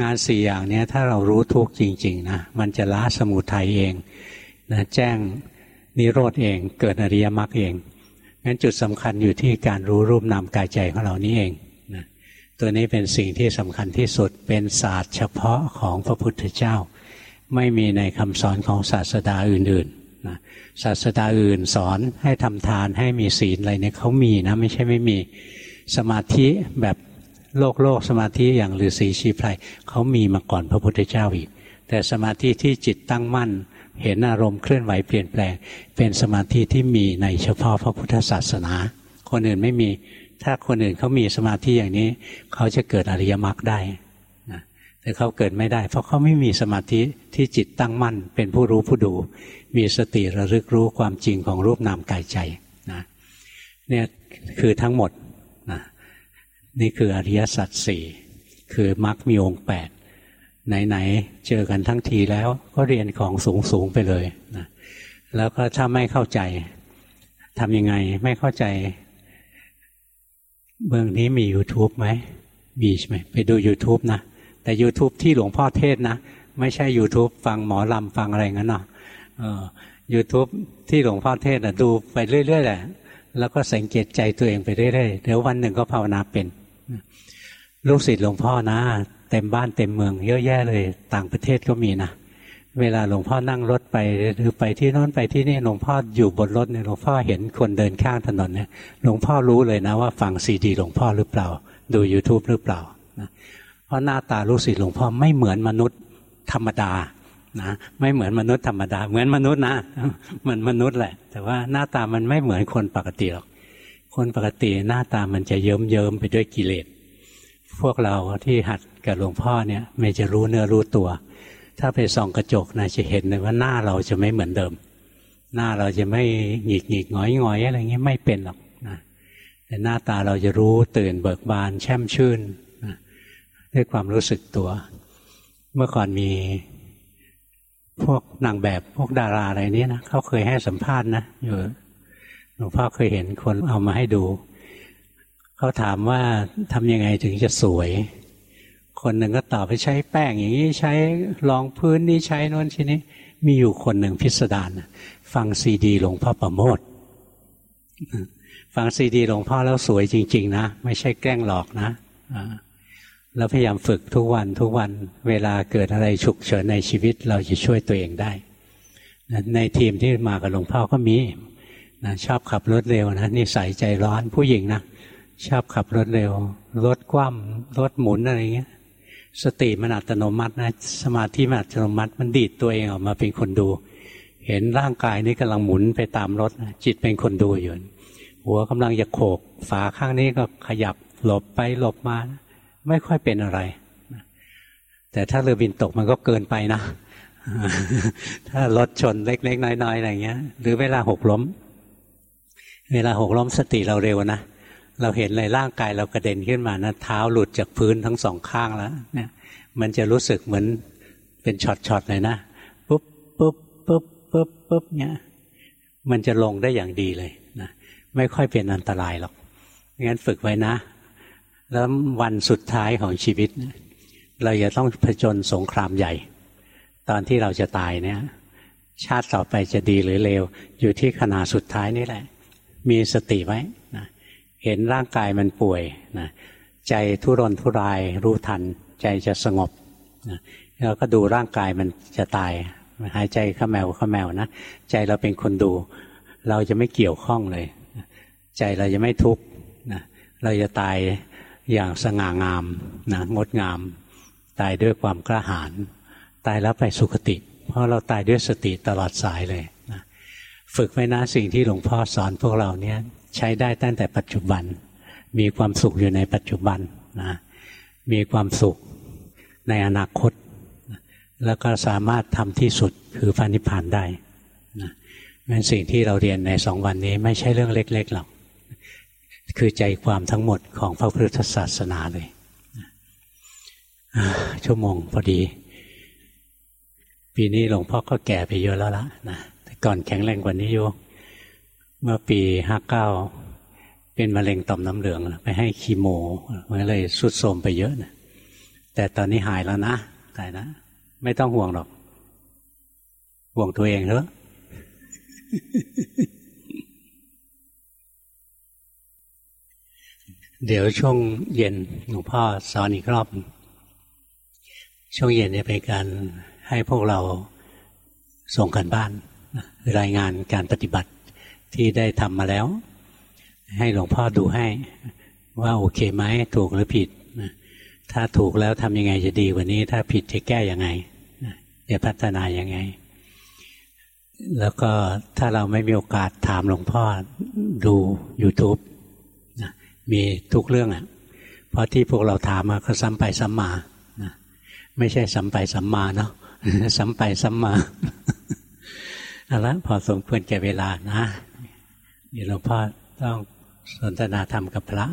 งานสี่อย่างนี้ถ้าเรารู้ทุกจริงๆนะมันจะละสมุทัยเองนะแจ้งนิโรธเองเกิดอริยมรรคเอง งั้นจุดสำคัญอยู่ที่การรู้รูปนามกายใจของเรานี่เองตัวนี้เป็นสิ่งที่สำคัญที่สุดเป็นศาสตร์เฉพาะของพระพุทธเจ้า ไม่มีในคำสอนของศาสดาอื่นๆนะศาสดาอื่นสอนให้ทำทานให้มีศีลอะไรเนี่ยเขามีนะไม่ใช่ไม่มีสมาธิแบบโลกโลกสมาธิอย่างฤาษีชีไพรเขามีมาก่อนพระพุทธเจ้าอีก แต่สมาธิที่จิตตั้งมั่น เห็นอารมณ์เคลื่อนไหวเปลี่ยนแปลง เป็นสมาธิที่มีในเฉพาะพระพุทธศาสนา คนอื่นไม่มี ถ้าคนอื่นเขามีสมาธิอย่างนี้ เขาจะเกิดอริยมรรคได้นะแต่เขาเกิดไม่ได้ เพราะเขาไม่มีสมาธิที่จิตตั้งมั่น เป็นผู้รู้ผู้ดู มีสติระลึกรู้ความจริงของรูปนามกายใจนะเนี่ยคือทั้งหมดนะนี่คืออริยสัจสี่คือมรรคมีองค์แปด ไหนๆเจอกันทั้งทีแล้วก็เรียนของสูงๆไปเลยนะแล้วก็ถ้าไม่เข้าใจทำยังไงไม่เข้าใจ เบื้องนี้มี YouTube ไหมมีใช่ไหมไปดู YouTube นะ แต่ YouTube ที่หลวงพ่อเทศนะ ไม่ใช่ YouTube ฟังหมอลำฟังอะไรงั้นเนาะยูทูบที่หลวงพ่อเทศนะดูไปเรื่อยๆแหละแล้วก็สังเกตใจตัวเองไปเรื่อยๆเดี๋ยววันหนึ่งก็ภาวนาเป็นลูกศิษย์หลวงพ่อนะ เต็มบ้านเต็มเมือง เยอะแยะเลยต่างประเทศก็มีนะเวลาหลวงพ่อนั่งรถไปหรือไปที่โน้นไปที่นี่หลวงพ่ออยู่บนรถเนี่ยหลวงพ่อเห็นคนเดินข้างถนนเนี่ยหลวงพ่อรู้เลยนะว่าฟังซีดีหลวงพ่อหรือเปล่า ดู YouTube หรือเปล่านะเพราะหน้าตาลูกศิษย์หลวงพ่อไม่เหมือนมนุษย์ธรรมดานะไม่เหมือนมนุษย์ธรรมดา เหมือนมนุษย์นะเหมือนมนุษย์แหละ แต่ว่าหน้าตามันไม่เหมือนคนปกติหรอกคนปกติหน้าตามันจะเยิ้มเยิ้มไปด้วยกิเลส พวกเราที่หัดกับหลวงพ่อเนี่ยไม่จะรู้เนื้อรู้ตัว ถ้าไปส่องกระจกนะจะเห็นเลยว่าหน้าเราจะไม่เหมือนเดิม หน้าเราจะไม่หงิกหงิกงอยงอยอะไรเงี้ยไม่เป็นหรอกนะแต่หน้าตาเราจะรู้ตื่นเบิกบาน แช่มชื่นนะด้วยความรู้สึกตัว เมื่อก่อนมีพวกนางแบบพวกดาราอะไรนี้นะเขาเคยให้สัมภาษณ์นะอยู่หลวงพ่อเคยเห็นคนเอามาให้ดู เขาถามว่าทำยังไงถึงจะสวย คนหนึ่งก็ตอบไปใช้แป้งอย่างนี้ใช้รองพื้นนี่ใช้นนชิ้นี้มีอยู่คนหนึ่งพิสดารฟังซีดีหลวงพ่อประโมทฟังซีดีหลวงพ่อแล้วสวยจริง ๆ นะ ไม่ใช่แกล้งหลอกนะแล้วพยายามฝึกทุกวันทุกวันเวลาเกิดอะไรฉุกเฉินในชีวิต เราจะช่วยตัวเองได้ ในทีมที่มากับหลวงพ่อก็มีนะชอบขับรถเร็วนะนี่ใส่ใจร้อนผู้หญิงนะ ชอบขับรถเร็ว รถคว่ำรถหมุนอะไรเงี้ย สติมันอัตโนมัตินะ สมาธิมันอัตโนมัติ มันดีดตัวเองออกมาเป็นคนดู เห็นร่างกายนี้กำลังหมุนไปตามรถจิตเป็นคนดูอยู่ หัวกำลังจะโขก ฝาข้างนี้ก็ขยับหลบไปหลบมา ไม่ค่อยเป็นอะไร แต่ถ้าเรือบินตกมันก็เกินไปนะ ถ้ารถชนเล็กๆน้อยๆอะไรเงี้ย หรือเวลาหกล้ม เวลาหกล้มสติเราเร็วนะ เราเห็นเลยร่างกายเรากระเด็นขึ้นมานะเท้าหลุดจากพื้นทั้งสองข้างแล้วเนี่ยมันจะรู้สึกเหมือนเป็นช็อตๆเลยนะปุ๊บปุ๊บปุ๊บปุ๊บปุ๊บเนี่ยมันจะลงได้อย่างดีเลยนะไม่ค่อยเป็นอันตรายหรอกงั้นฝึกไว้นะ แล้ววันสุดท้ายของชีวิต เราจะต้องผจญสงครามใหญ่ ตอนที่เราจะตายเนี่ย ชาติต่อไปจะดีหรือเลวอยู่ที่ขณะสุดท้ายนี่แหละ มีสติไว้นะ เห็นร่างกายมันป่วยนะใจทุรนทุรายรู้ทัน ใจจะสงบนะแล้วก็ดูร่างกายมันจะตายหายใจเข้าแมวข้าแมวนะใจเราเป็นคนดู เราจะไม่เกี่ยวข้องเลย ใจเราจะไม่ทุกข์นะเราจะตายอย่างสง่างามนะงดงาม ตายด้วยความกระหาย ตายแล้วไปสุคติ เพราะเราตายด้วยสติตลอดสายเลยนะฝึกไว้นะสิ่งที่หลวงพ่อสอนพวกเราเนี่ย ใช้ได้ตั้งแต่ปัจจุบัน มีความสุขอยู่ในปัจจุบันนะมีความสุขในอนาคต แล้วก็สามารถทำที่สุดคือพานิพพานได้นะเป็นสิ่งที่เราเรียนในสองวันนี้ไม่ใช่เรื่องเล็ก ๆหรอก คือใจความทั้งหมดของพระพุทธศาสนาเลยชั่วโมงพอดี ปีนี้หลวงพ่อก็แก่ไปเยอะแล้วละนะแต่ก่อนแข็งแรงกว่านี้อยู่ เมื่อปีห้าเก้าเป็นมะเร็งต่อมน้ำเหลืองไปให้คีโมมันเลยสุดโทมไปเยอะนะแต่ตอนนี้หายแล้วนะตายนะ ไม่ต้องห่วงหรอก ห่วงตัวเองเถอะเดี๋ยวช่วงเย็นหลวงพ่อสอนอีกรอบ ช่วงเย็นจะเป็นการให้พวกเราส่งกันบ้าน รายงานการปฏิบัติ ที่ได้ทำมาแล้ว ให้หลวงพ่อดูให้ ว่าโอเคไหมถูกหรือผิด ถ้าถูกแล้วทำยังไงจะดีกว่านี้ ถ้าผิดจะแก้ยังไงจะพัฒนายังไง แล้วก็ถ้าเราไม่มีโอกาสถามหลวงพ่อดู YouTube มีทุกเรื่องอะเพราะที่พวกเราถามมาก็ซ้ำไปซ้ำมานะไม่ใช่สัมไปสัมมาเนาะสัมไปสัมมาเอาละพอสมควรแก่เวลานะ นี่หลวงพ่อต้องสนทนาธรรมกับพระ